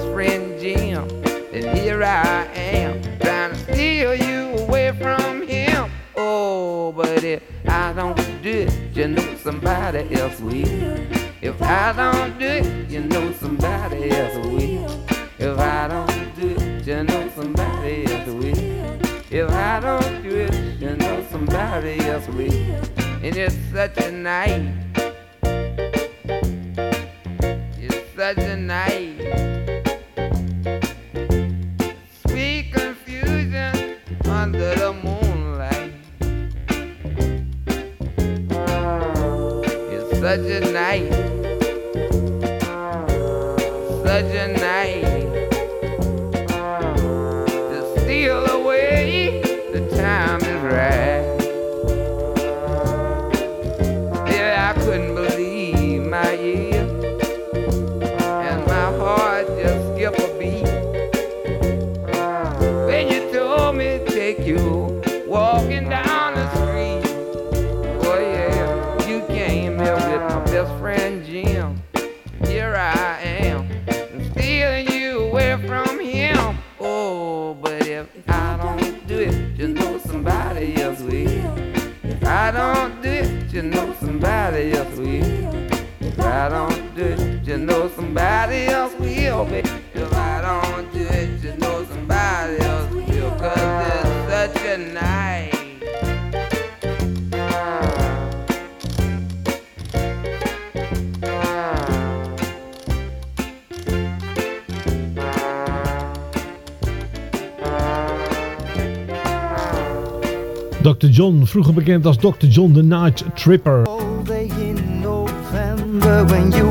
Best friend Jim, and here I am trying to steal you away from him. Oh, but if I don't do it, you know somebody else will. If I don't do it, you know somebody else will. If I don't do it, you know somebody else will. If I don't do it, you know somebody else will. And it's such a night. It's such a night. You know somebody else will. Baby. If I don't do it, you know somebody else will. Cause it's such a night. Dr. John, vroeger bekend als Dr. John the Night Tripper. in November when you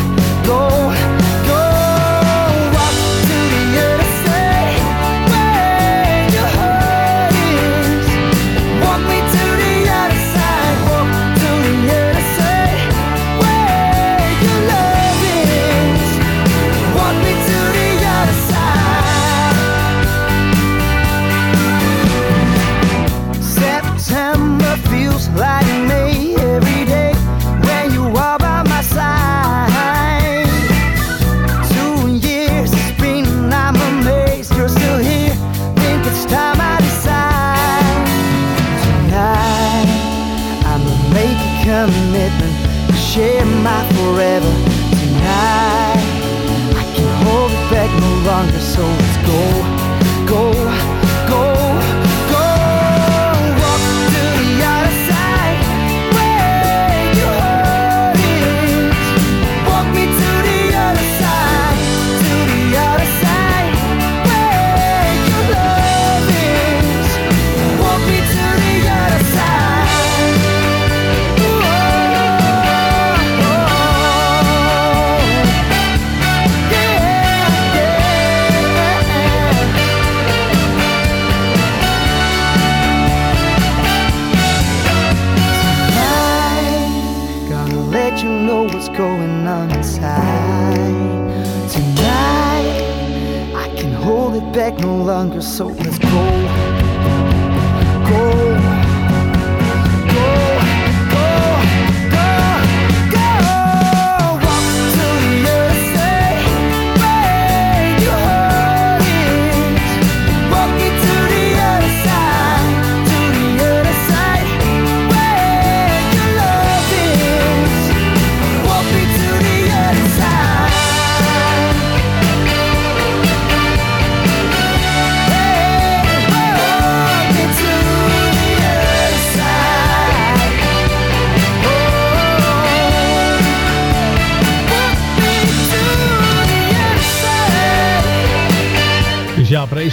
longer, so let's go.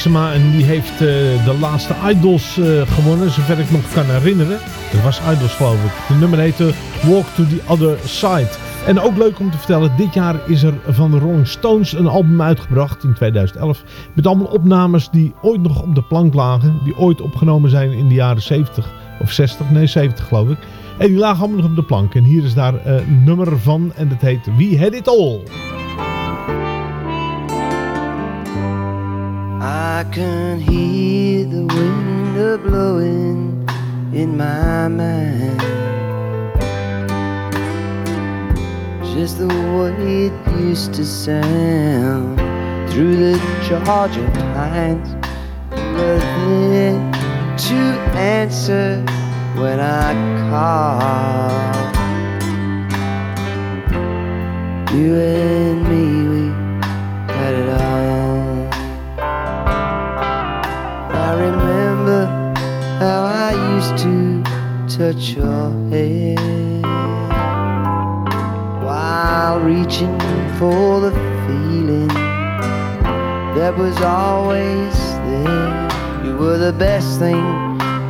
En die heeft eh, de laatste Idols eh, gewonnen, zover ik nog kan herinneren. Dat was Idols geloof ik. De nummer heette Walk to the Other Side. En ook leuk om te vertellen, dit jaar is er van de Rolling Stones een album uitgebracht in 2011. Met allemaal opnames die ooit nog op de plank lagen. Die ooit opgenomen zijn in de jaren 70 of 60, nee 70 geloof ik. En die lagen allemaal nog op de plank. En hier is daar eh, een nummer van en dat heet We Had It All. I can hear the wind a blowing in my mind. Just the way it used to sound through the Georgia pines. Were to answer when I call. You and me, we touch your hair while reaching for the feeling that was always there. You were the best thing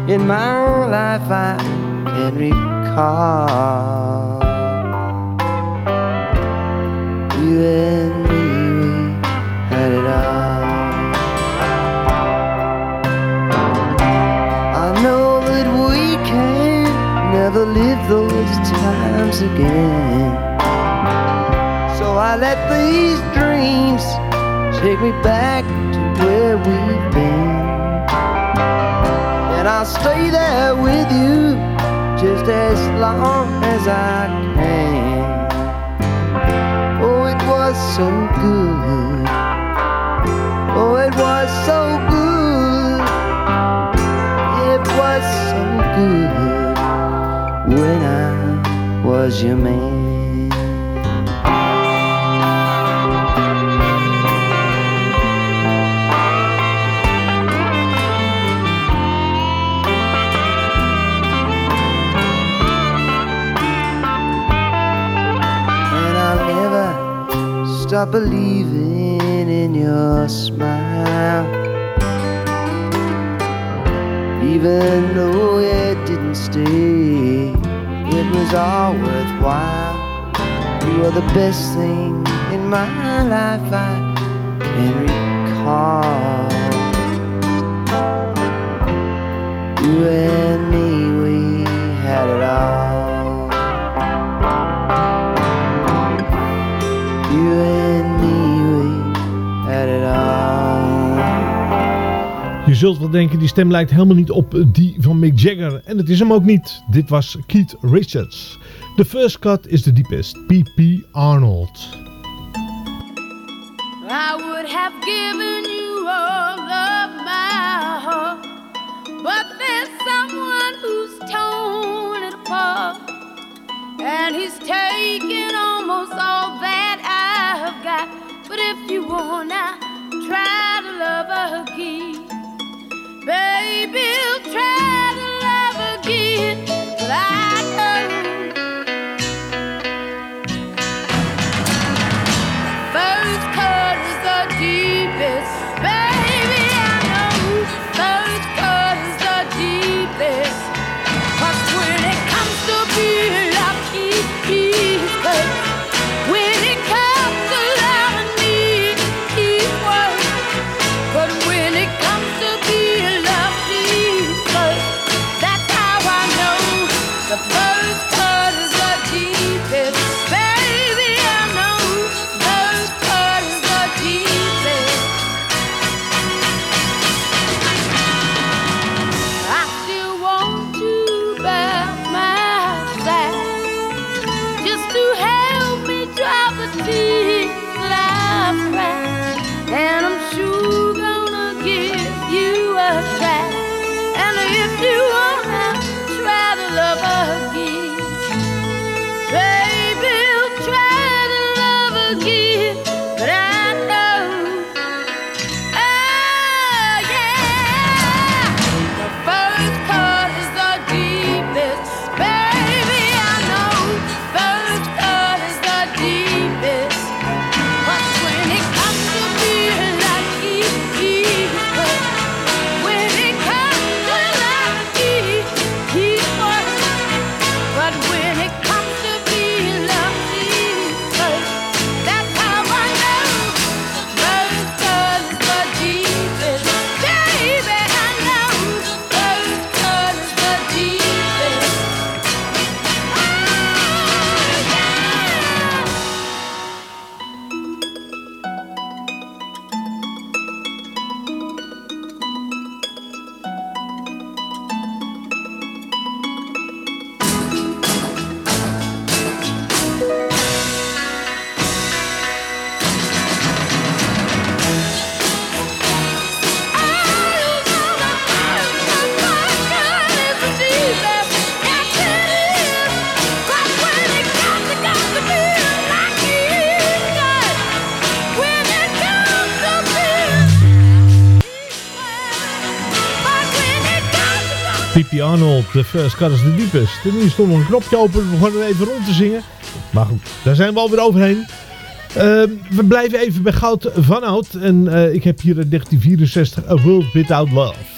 in my life I can recall. Times again. So I let these dreams take me back to where we've been. And I'll stay there with you just as long as I can. Oh, it was so good. Was your man. Stop believing in your smile. Even though it didn't stay, it was all worthwhile. You are the best thing in my life I can recall. You and me, we had it all. Zult wel denken, die stem lijkt helemaal niet op die van Mick Jagger. En het is hem ook niet. Dit was Keith Richards. The first cut is the deepest. P.P. Arnold. I would have given you all of my heart, but there's someone who's torn it apart, and he's taken almost all that I've got. But if you wanna try to love again, baby, try to love again. Arnold, The First Cut is the Deepest. Nu stond er een knopje open, we begonnen even rond te zingen. Maar goed, daar zijn we alweer overheen. Ehm, we blijven even bij Goud van Oud. En eh, ik heb hier in 1964 A World Without Love.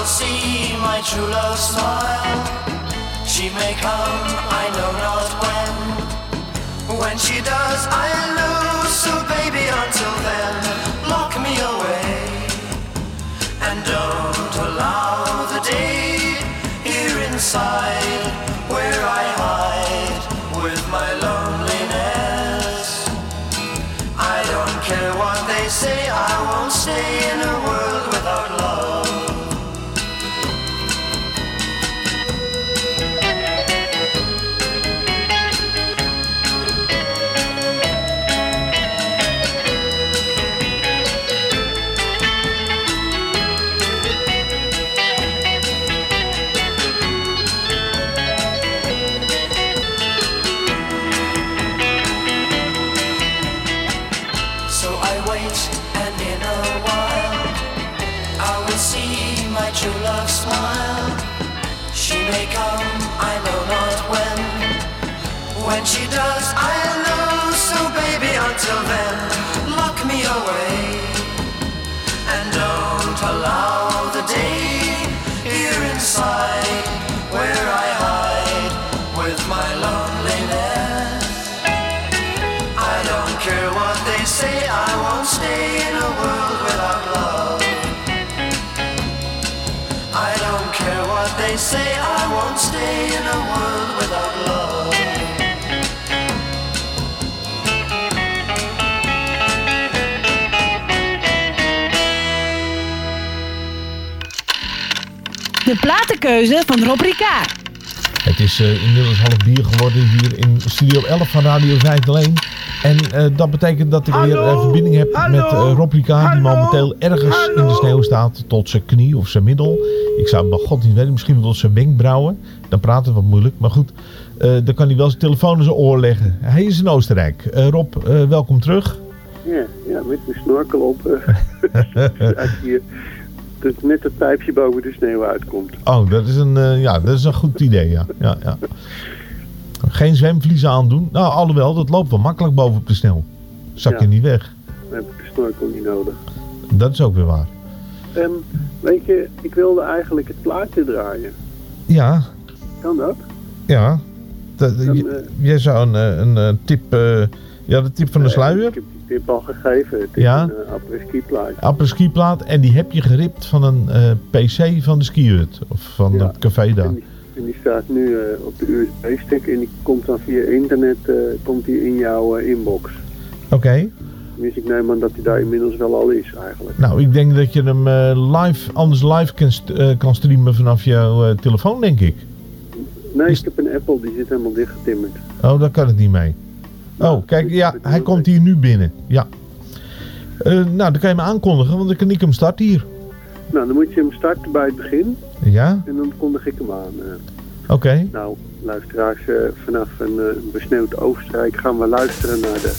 will see my true love smile. She may come, I know not when. When she does, I'll lose. So baby, until then, lock me away. And don't allow the day here inside De platenkeuze van Rob Ricard. Het is eh, inmiddels half bier geworden hier in Studio 11 van Radio 501. En eh, dat betekent dat ik weer eh, verbinding heb met eh, Rob Ricard, die momenteel ergens in de sneeuw staat tot zijn knie of zijn middel. Ik zou het bij god niet weten, misschien wel tot zijn wenkbrauwen. Dan praat het wat moeilijk, maar goed. eh, dan kan hij wel zijn telefoon in zijn oor leggen. Hij is in Oostenrijk. Eh, Rob, eh, welkom terug. Ja, ja, met mijn snorkel op. eh, dat net het pijpje boven de sneeuw uitkomt. Oh, dat is een, eh, ja, dat is een goed idee, ja. ja, ja. Geen zwemvliezen aandoen. Nou, alhoewel, dat loopt wel makkelijk boven op de sneeuw. Zak je niet weg. Dan heb ik de snorkel niet nodig. Dat is ook weer waar. Ehm, weet je, ik wilde eigenlijk het plaatje draaien. Ja, Kan dat? ja. Dat, j- jij zou een, eh, een, eh, tip... eh, ja, de tip van de sluier. Ik heb die tip al gegeven. Het is Ja. een uh, après-ski plaatje. Apres skiplaat. En die heb je geript van een eh, PC van de skihut. Of van het café daar. En die staat nu eh, op de USB-stick en die komt dan via internet eh, komt die in jouw eh, inbox. Oké. Dus ik neem aan dat die daar inmiddels wel al is eigenlijk. Nou, ik denk dat je hem eh, live, anders live kan, st- eh, kan streamen vanaf jouw eh, telefoon, denk ik. Nee, ik heb een Apple, die zit helemaal dichtgetimmerd. Oh, daar kan het niet mee. Oh, kijk, ja, hij komt hier nu binnen. Ja. Eh, nou, dan kan je hem aankondigen, want dan kan ik hem starten hier. Nou, dan moet je hem starten bij het begin Ja? en dan kondig ik hem aan. eh. Oké. Nou, luisteraars, eh, vanaf een besneeuwd Oostenrijk gaan we luisteren naar de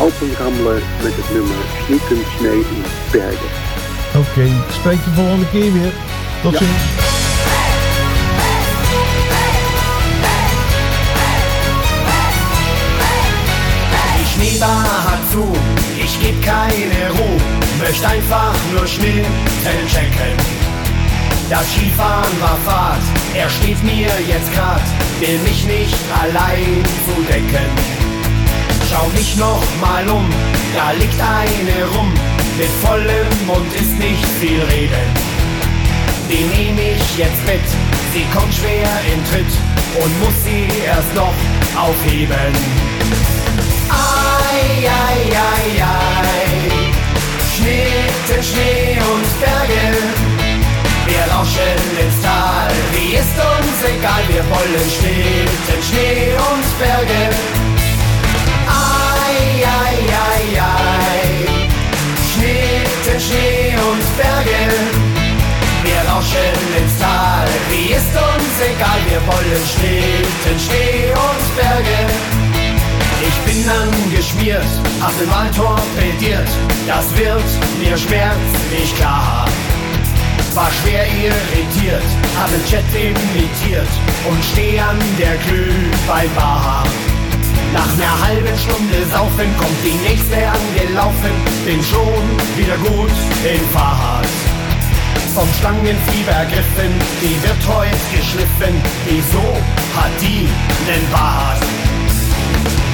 Alpenrammler met het nummer Snieten Snee in Bergen. Oké, ik spreek je volgende keer weer. Tot ziens. Hat zu, ich geb keine Ruhe, möchte einfach nur Schnitten checken. Das Skifahren war Fahrt, er steht mir jetzt grad, will mich nicht allein zu decken. Schau mich noch mal um, da liegt eine rum, mit vollem Mund ist nicht viel reden. Die nehm ich jetzt mit, sie kommt schwer in Tritt und muss sie erst noch aufheben. Ei, ei. Schnitte, Schnee und Berge. Wir lauschen ins Tal, wie ist uns egal, wir wollen Schnitten, Schnee und Berge. Ei, ei. Schnitte, Schnee und Berge. Wir lauschen ins Tal, wie ist uns egal, wir wollen Schnitten, Schnee und Berge. Bin angeschmiert, Wald torpediert, das wird mir schmerzlich klar. War schwer irritiert, hab den Chat imitiert und steh an der Glühweinbar. Nach einer halben Stunde saufen kommt die nächste angelaufen, bin schon wieder gut in Fahrt. Vom Schlangenfieber ergriffen, die wird heut geschliffen, wieso hat die nen Bart?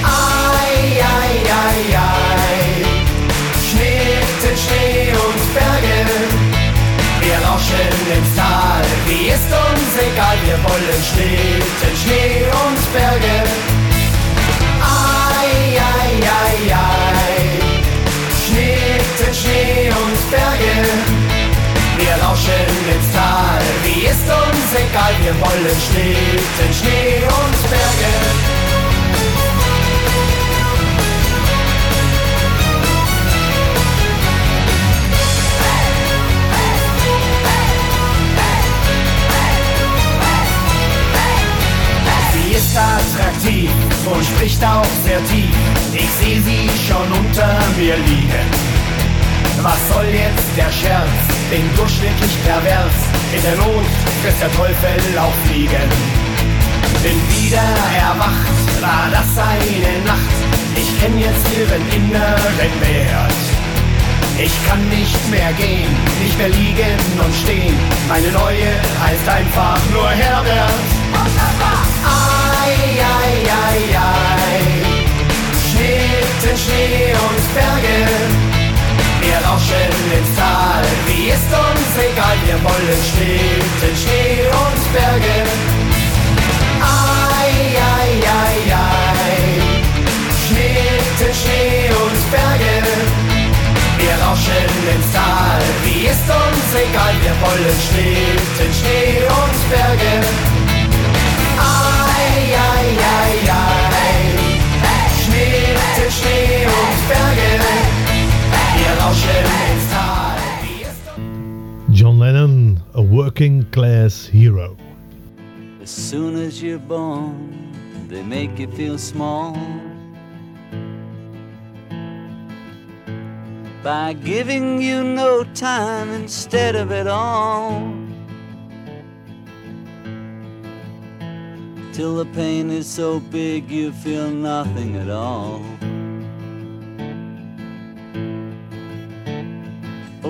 Ei, ei. Schnee in und Berge. Wir rauschen ins Tal, wie ist uns egal, wir wollen Schnee in und Berge. Ei, ei. Schnee in und Berge. Wir rauschen ins Tal, wie ist uns egal, wir wollen Schnee, denn Schnee und Berge. Ist attraktiv und spricht auch sehr tief. Ich sehe sie schon unter mir liegen. Was soll jetzt der Scherz? Bin durchschnittlich pervers. In der Not frisst der Teufel auch Fliegen. Bin wieder erwacht, war das eine Nacht. Ich kenn jetzt ihren inneren Wert. Ich kann nicht mehr gehen, nicht mehr liegen und stehen. Meine neue heißt einfach nur Herbert. Schnee und Berge. Wir rauschen ins Tal, wie ist uns egal, wir wollen Schnee und Berge. Ei, Schnee und Berge. Wir rauschen ins Tal, wie ist uns egal, wir wollen Schnee und Berge. John Lennon, a working class hero. As soon as you're born, they make you feel small. By giving you no time instead of it all. Till the pain is so big you feel nothing at all.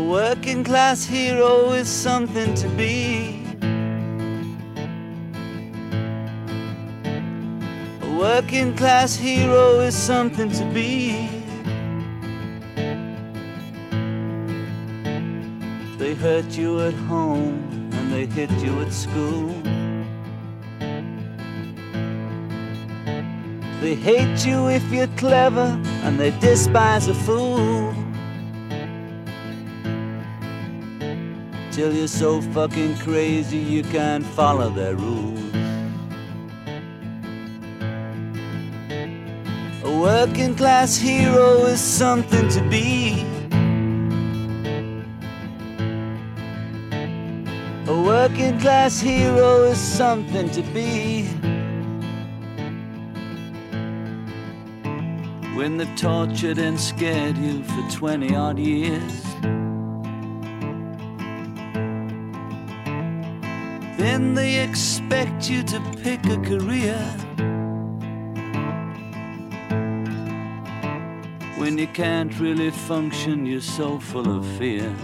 Working class hero is something to be. A working class hero is something to be. They hurt you at home and they hit you at school. They hate you if you're clever and they despise a fool. Till you're so fucking crazy you can't follow their rules. A working class hero is something to be. A working class hero is something to be. When they've tortured and scared you for 20 odd years. Then they expect you to pick a career. When you can't really function, you're so full of fear.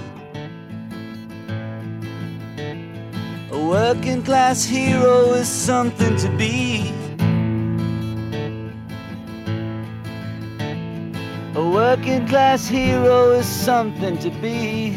A working class hero is something to be. A working class hero is something to be.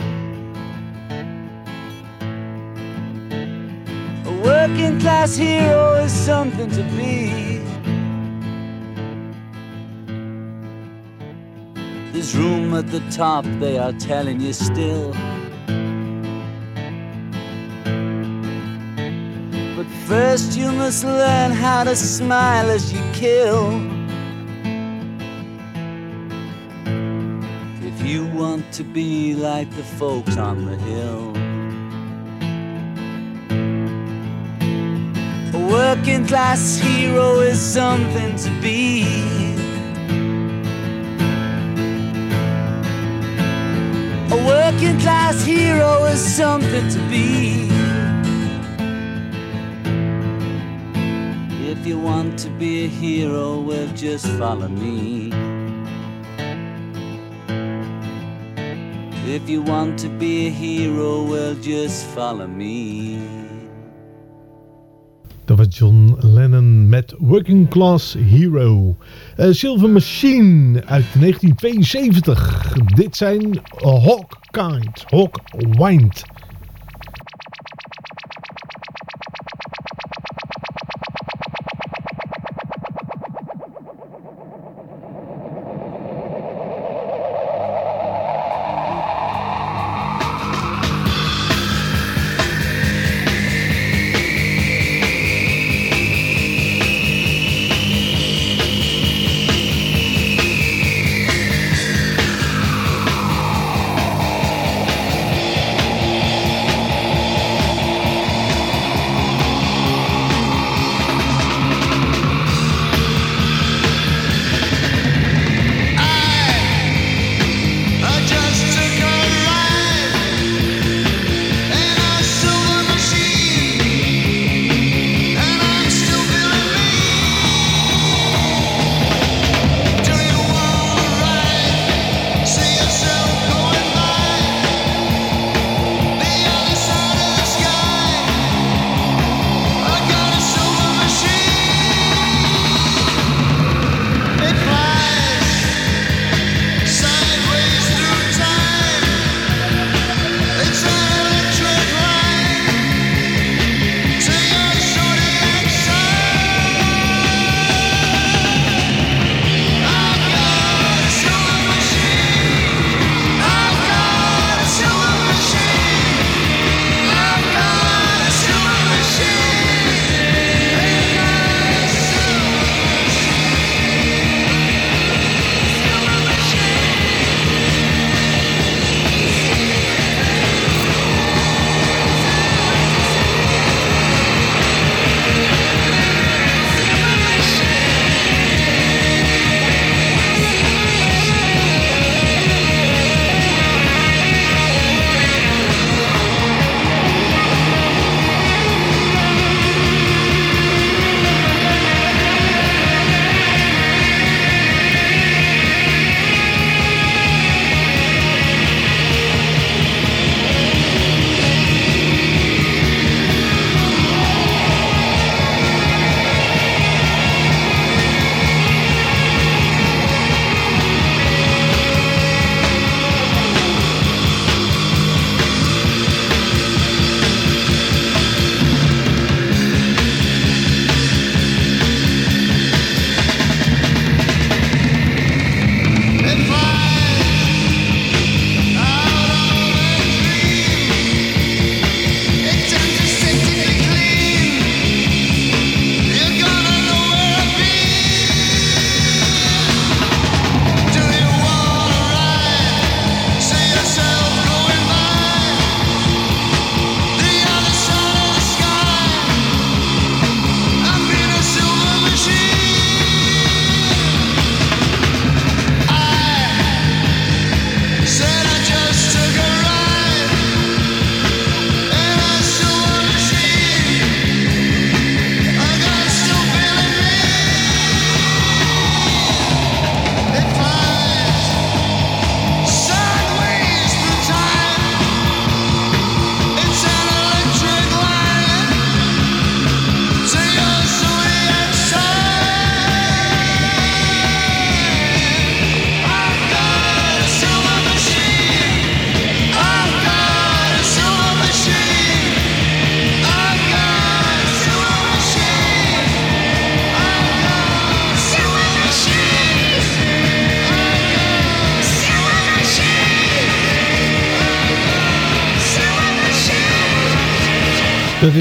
Working class hero is something to be. There's room at the top, they are telling you still. But first, you must learn how to smile as you kill. If you want to be like the folks on the hill. Working class hero is something to be. A working class hero is something to be. If you want to be a hero, well, just follow me. If you want to be a hero, well, just follow me. Dat was John Lennon met Working Class Hero. Eh, Silver Machine uit 1972. Dit zijn Hawk Kind, Hawk Wind.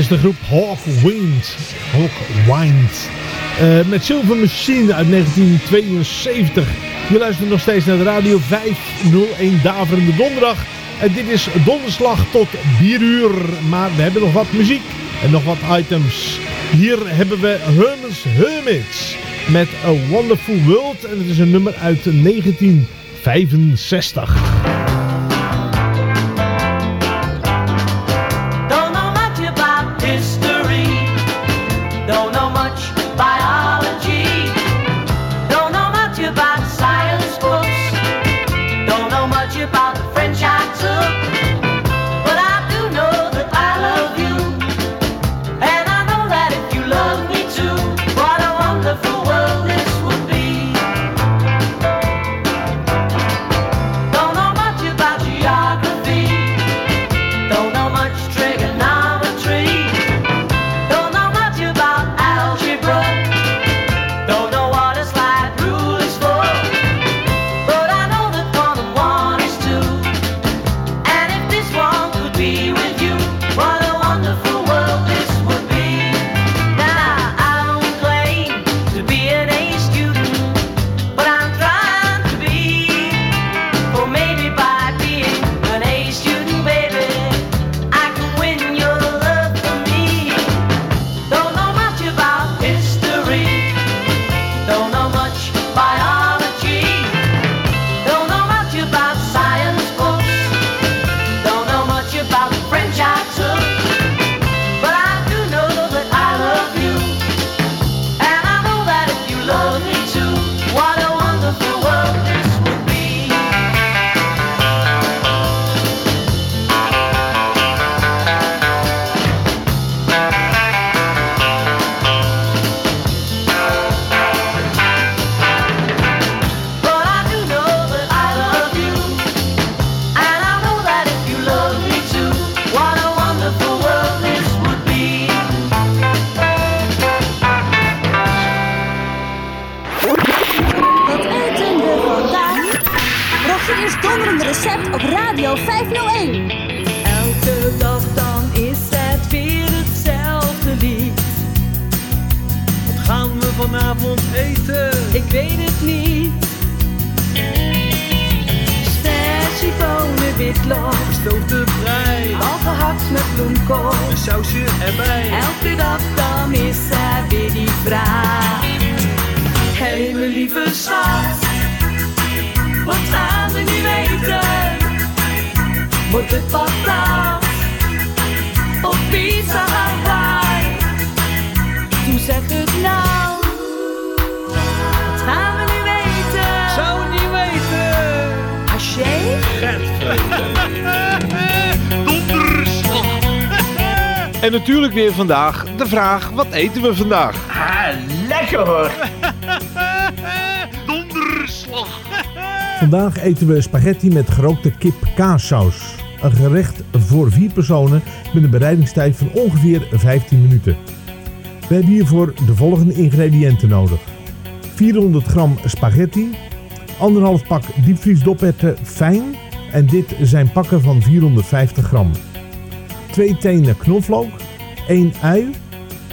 Is de groep Hawk Wind. Hawk Wind. Eh, met Silver Machine uit 1972. Je luistert nog steeds naar de radio 501 Daverende Donderdag. En dit is donderslag tot 4 uur. Maar we hebben nog wat muziek en nog wat items. Hier hebben we Hermes Hermits met A Wonderful World. En het is een nummer uit 1965. Vandaag de vraag, wat eten we vandaag? Ah, lekker hoor. Donderslag. Vandaag eten we spaghetti met gerookte kip kaassaus. Een gerecht voor vier personen met een bereidingstijd van ongeveer 15 minuten. We hebben hiervoor de volgende ingrediënten nodig. 400 gram spaghetti, 1,5 pak diepvriesdopperten fijn en dit zijn pakken van 450 gram. 2 tenen knoflook, 1 ui,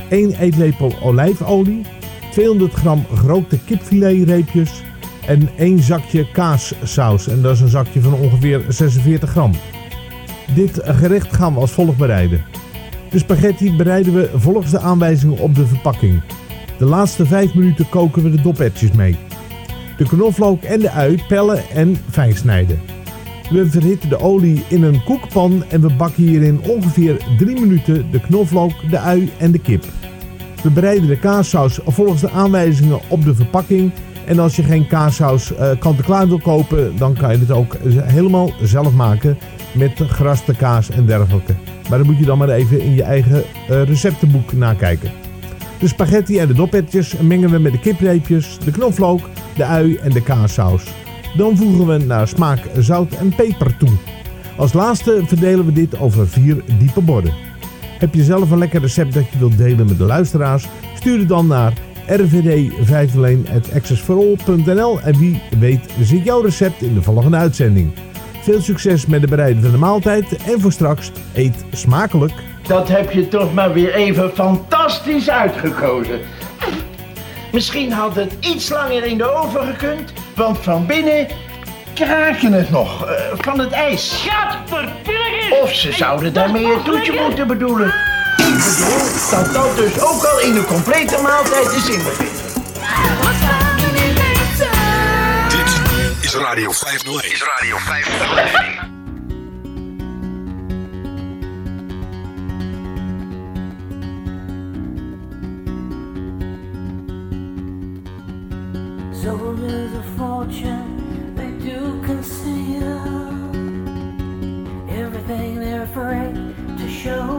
1 eetlepel olijfolie, 200 gram gerookte kipfiletreepjes en 1 zakje kaassaus. En dat is een zakje van ongeveer 46 gram. Dit gerecht gaan we als volgt bereiden. De spaghetti bereiden we volgens de aanwijzingen op de verpakking. De laatste 5 minuten koken we de dopertjes mee. De knoflook en de ui pellen en fijn snijden. We verhitten de olie in een koekpan en we bakken hierin ongeveer 3 minuten de knoflook, de ui en de kip. We bereiden de kaassaus volgens de aanwijzingen op de verpakking. En als je geen kaassaus eh, kant-en-klaar wil kopen, dan kan je het ook helemaal zelf maken met geraste kaas en dergelijke. Maar dan moet je dan maar even in je eigen eh, receptenboek nakijken. De spaghetti en de doppertjes mengen we met de kipreepjes, de knoflook, de ui en de kaassaus. Dan voegen we naar smaak zout en peper toe. Als laatste verdelen we dit over vier diepe borden. Heb je zelf een lekker recept dat je wilt delen met de luisteraars? Stuur het dan naar rvd501.accessforall.nl en wie weet zit jouw recept in de volgende uitzending. Veel succes met het bereiden van de maaltijd en voor straks eet smakelijk. Dat heb je toch maar weer even fantastisch uitgekozen. Misschien had het iets langer in de oven gekund, want van binnen kraken het nog eh, van het ijs. Gadverpilligers. Of ze zouden daarmee een toetje moeten bedoelen. Ik bedoel dat dat dus ook al in de complete maaltijd is inbegrepen. Dit is Radio 501. Is Radio 501. Soldiers of fortune, they do conceal everything they're afraid to show.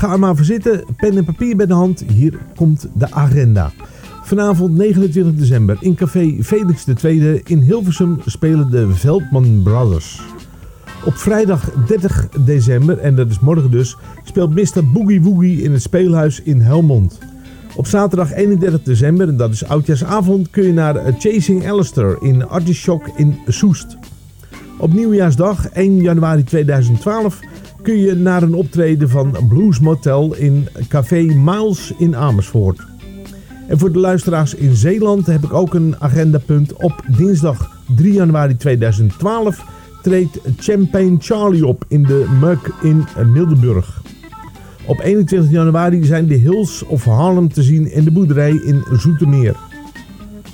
Ga er maar voor zitten, pen en papier bij de hand. Hier komt de agenda. Vanavond 29 december in café Felix II in Hilversum spelen de Veldman Brothers. Op vrijdag 30 december, en dat is morgen dus, speelt Mr. Boogie Woogie in het speelhuis in Helmond. Op zaterdag 31 december, en dat is oudjaarsavond, kun je naar Chasing Alistair in Artichock in Soest. Op nieuwjaarsdag 1 januari 2012 kun je naar een optreden van Blues Motel in Café Miles in Amersfoort. En voor de luisteraars in Zeeland heb ik ook een agendapunt. Op dinsdag 3 januari 2012 treedt Champagne Charlie op in de Muk in Mildenburg. Op 21 januari zijn de Hills of Harlem te zien in de boerderij in Zoetermeer.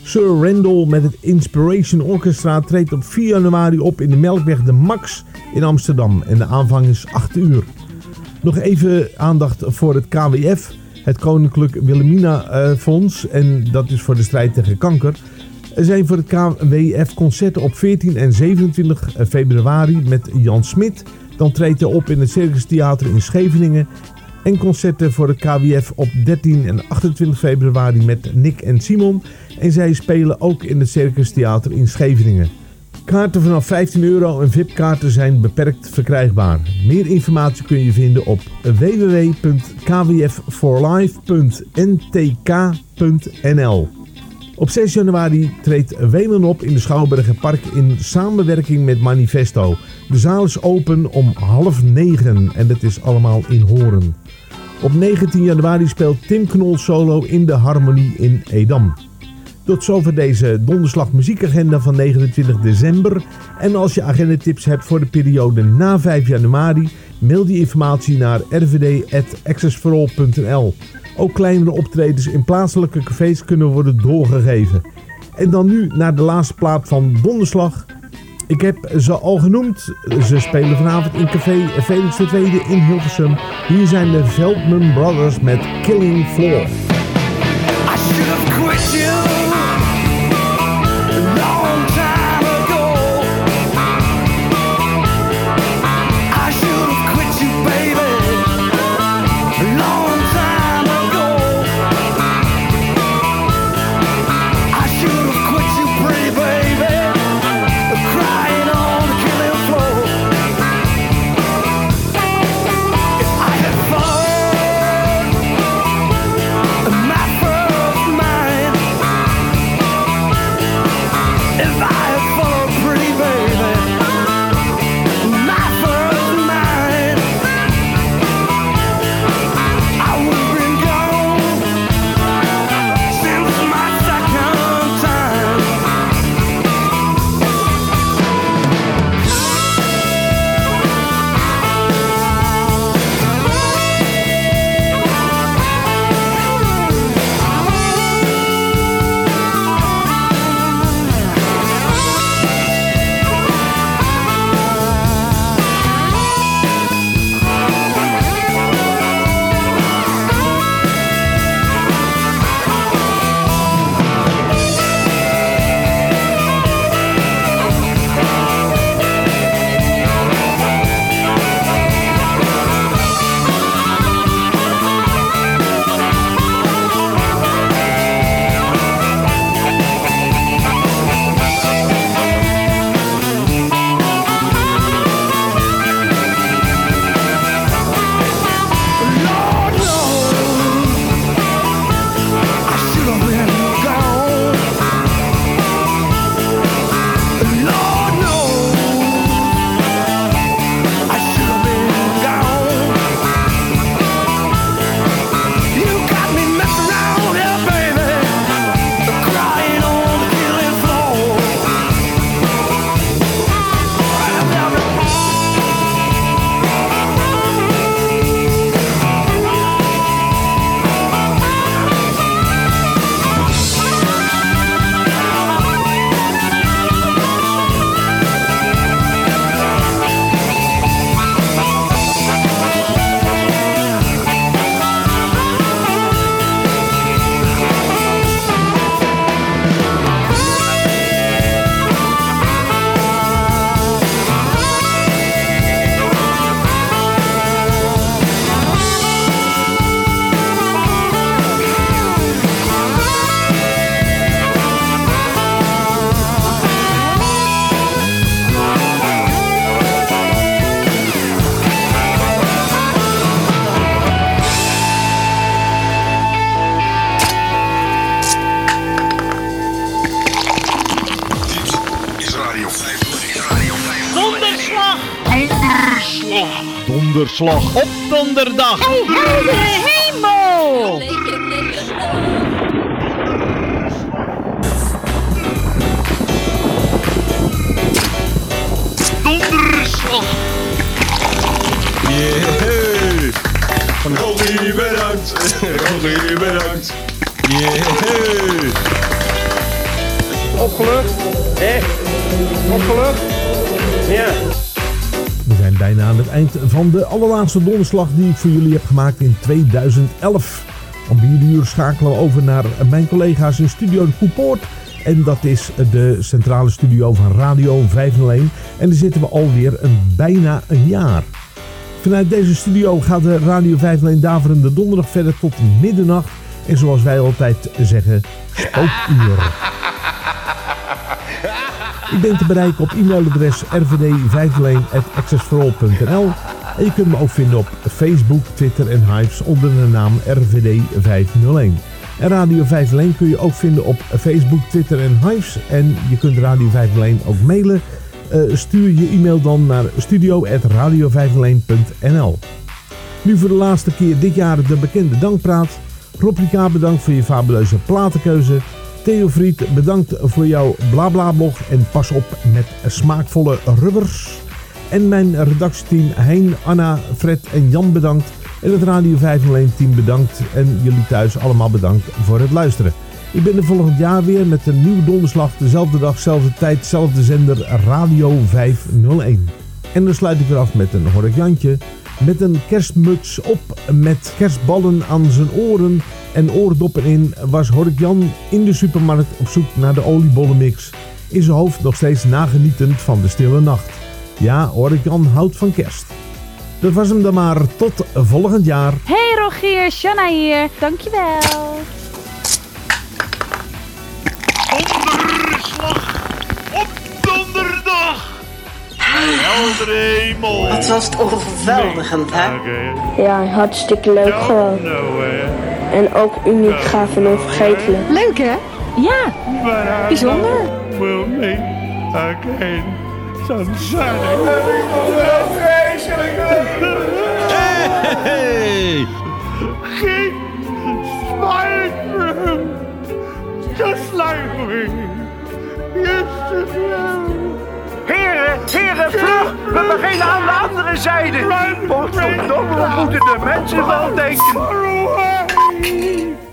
Sir Randall met het Inspiration Orchestra treedt op 4 januari op in de Melkweg de Max in Amsterdam. En de aanvang is 8 uur. Nog even aandacht voor het KWF, het Koninklijk Wilhelmina eh, Fonds. En dat is voor de strijd tegen kanker. Er zijn voor het KWF concerten op 14 en 27 februari met Jan Smit. Dan treedt hij op in het Circus Theater in Scheveningen. En concerten voor het KWF op 13 en 28 februari met Nick en Simon. En zij spelen ook in het Circus Theater in Scheveningen. Kaarten vanaf 15 euro en VIP-kaarten zijn beperkt verkrijgbaar. Meer informatie kun je vinden op www.kwfforlife.ntk.nl Op 6 januari treedt Welen op in de Schouwburgerpark in samenwerking met Manifesto. De zaal is open om half negen en het is allemaal in Horen. Op 19 januari speelt Tim Knol solo in de Harmonie in Edam. Tot zover deze donderslag muziekagenda van 29 december. En als je agendatips hebt voor de periode na 5 januari, mail die informatie naar rvd.accessforall.nl. Ook kleinere optredens in plaatselijke cafés kunnen worden doorgegeven. En dan nu naar de laatste plaat van Donderslag. Ik heb ze al genoemd. Ze spelen vanavond in café Felix II in Hilversum. Hier zijn de Veldman Brothers met Killing Floor. Donderslag op donderdag. Heldere hemel! Donderslag. Yeah. Rogie bedankt. Rogie bedankt. Yeah. Opgelucht? Echt? Opgelucht? Ja. Bijna aan het eind van de allerlaatste donderslag die ik voor jullie heb gemaakt in 2011. Om 4 uur schakelen we over naar mijn collega's in Studio de. En dat is de centrale studio van Radio 501. En daar zitten we alweer een, bijna een jaar. Vanuit deze studio gaat de Radio 501 Daverende Donderdag verder tot middernacht. En zoals wij altijd zeggen, spookuur. Ik ben te bereiken op e-mailadres rvd501.accessforall.nl En je kunt me ook vinden op Facebook, Twitter en Hives onder de naam RVD501. En Radio 501 kun je ook vinden op Facebook, Twitter en Hives. En je kunt Radio 501 ook mailen. Eh, stuur je e-mail dan naar studio.radio501.nl Nu voor de laatste keer dit jaar de bekende dankpraat. Rob bedankt voor je fabuleuze platenkeuze. Theo Fried, bedankt voor jouw blabla-blog en pas op met smaakvolle rubbers. En mijn redactieteam Hein, Anna, Fred en Jan bedankt. En het Radio 501 team bedankt. En jullie thuis allemaal bedankt voor het luisteren. Ik ben er volgend jaar weer met een nieuwe donderslag. Dezelfde dag, dezelfde tijd, dezelfde zender Radio 501. En dan sluit ik weer af met een Hork Jantje. Met een kerstmuts op, met kerstballen aan zijn oren en oordoppen in, was Hork Jan in de supermarkt op zoek naar de oliebollenmix. In zijn hoofd nog steeds nagenietend van de stille nacht. Ja, Hork Jan houdt van kerst. Dat was hem dan maar. Tot volgend jaar. Hey Rogier, Shanna hier. Dankjewel. Donderslag op donderdag. Heldere hemel. Wat was het overweldigend, hè? Ja, hartstikke leuk gewoon. En ook uniek, gaaf en onvergetelijk. Leuk hè? Ja, bijzonder. Will meet again. Sunshine. Hey! Keep smiling. Just like we used to do. Heren, heren, vlug! We beginnen aan de andere zijde. Potverdomme, we moeten de mensen wel denken. believe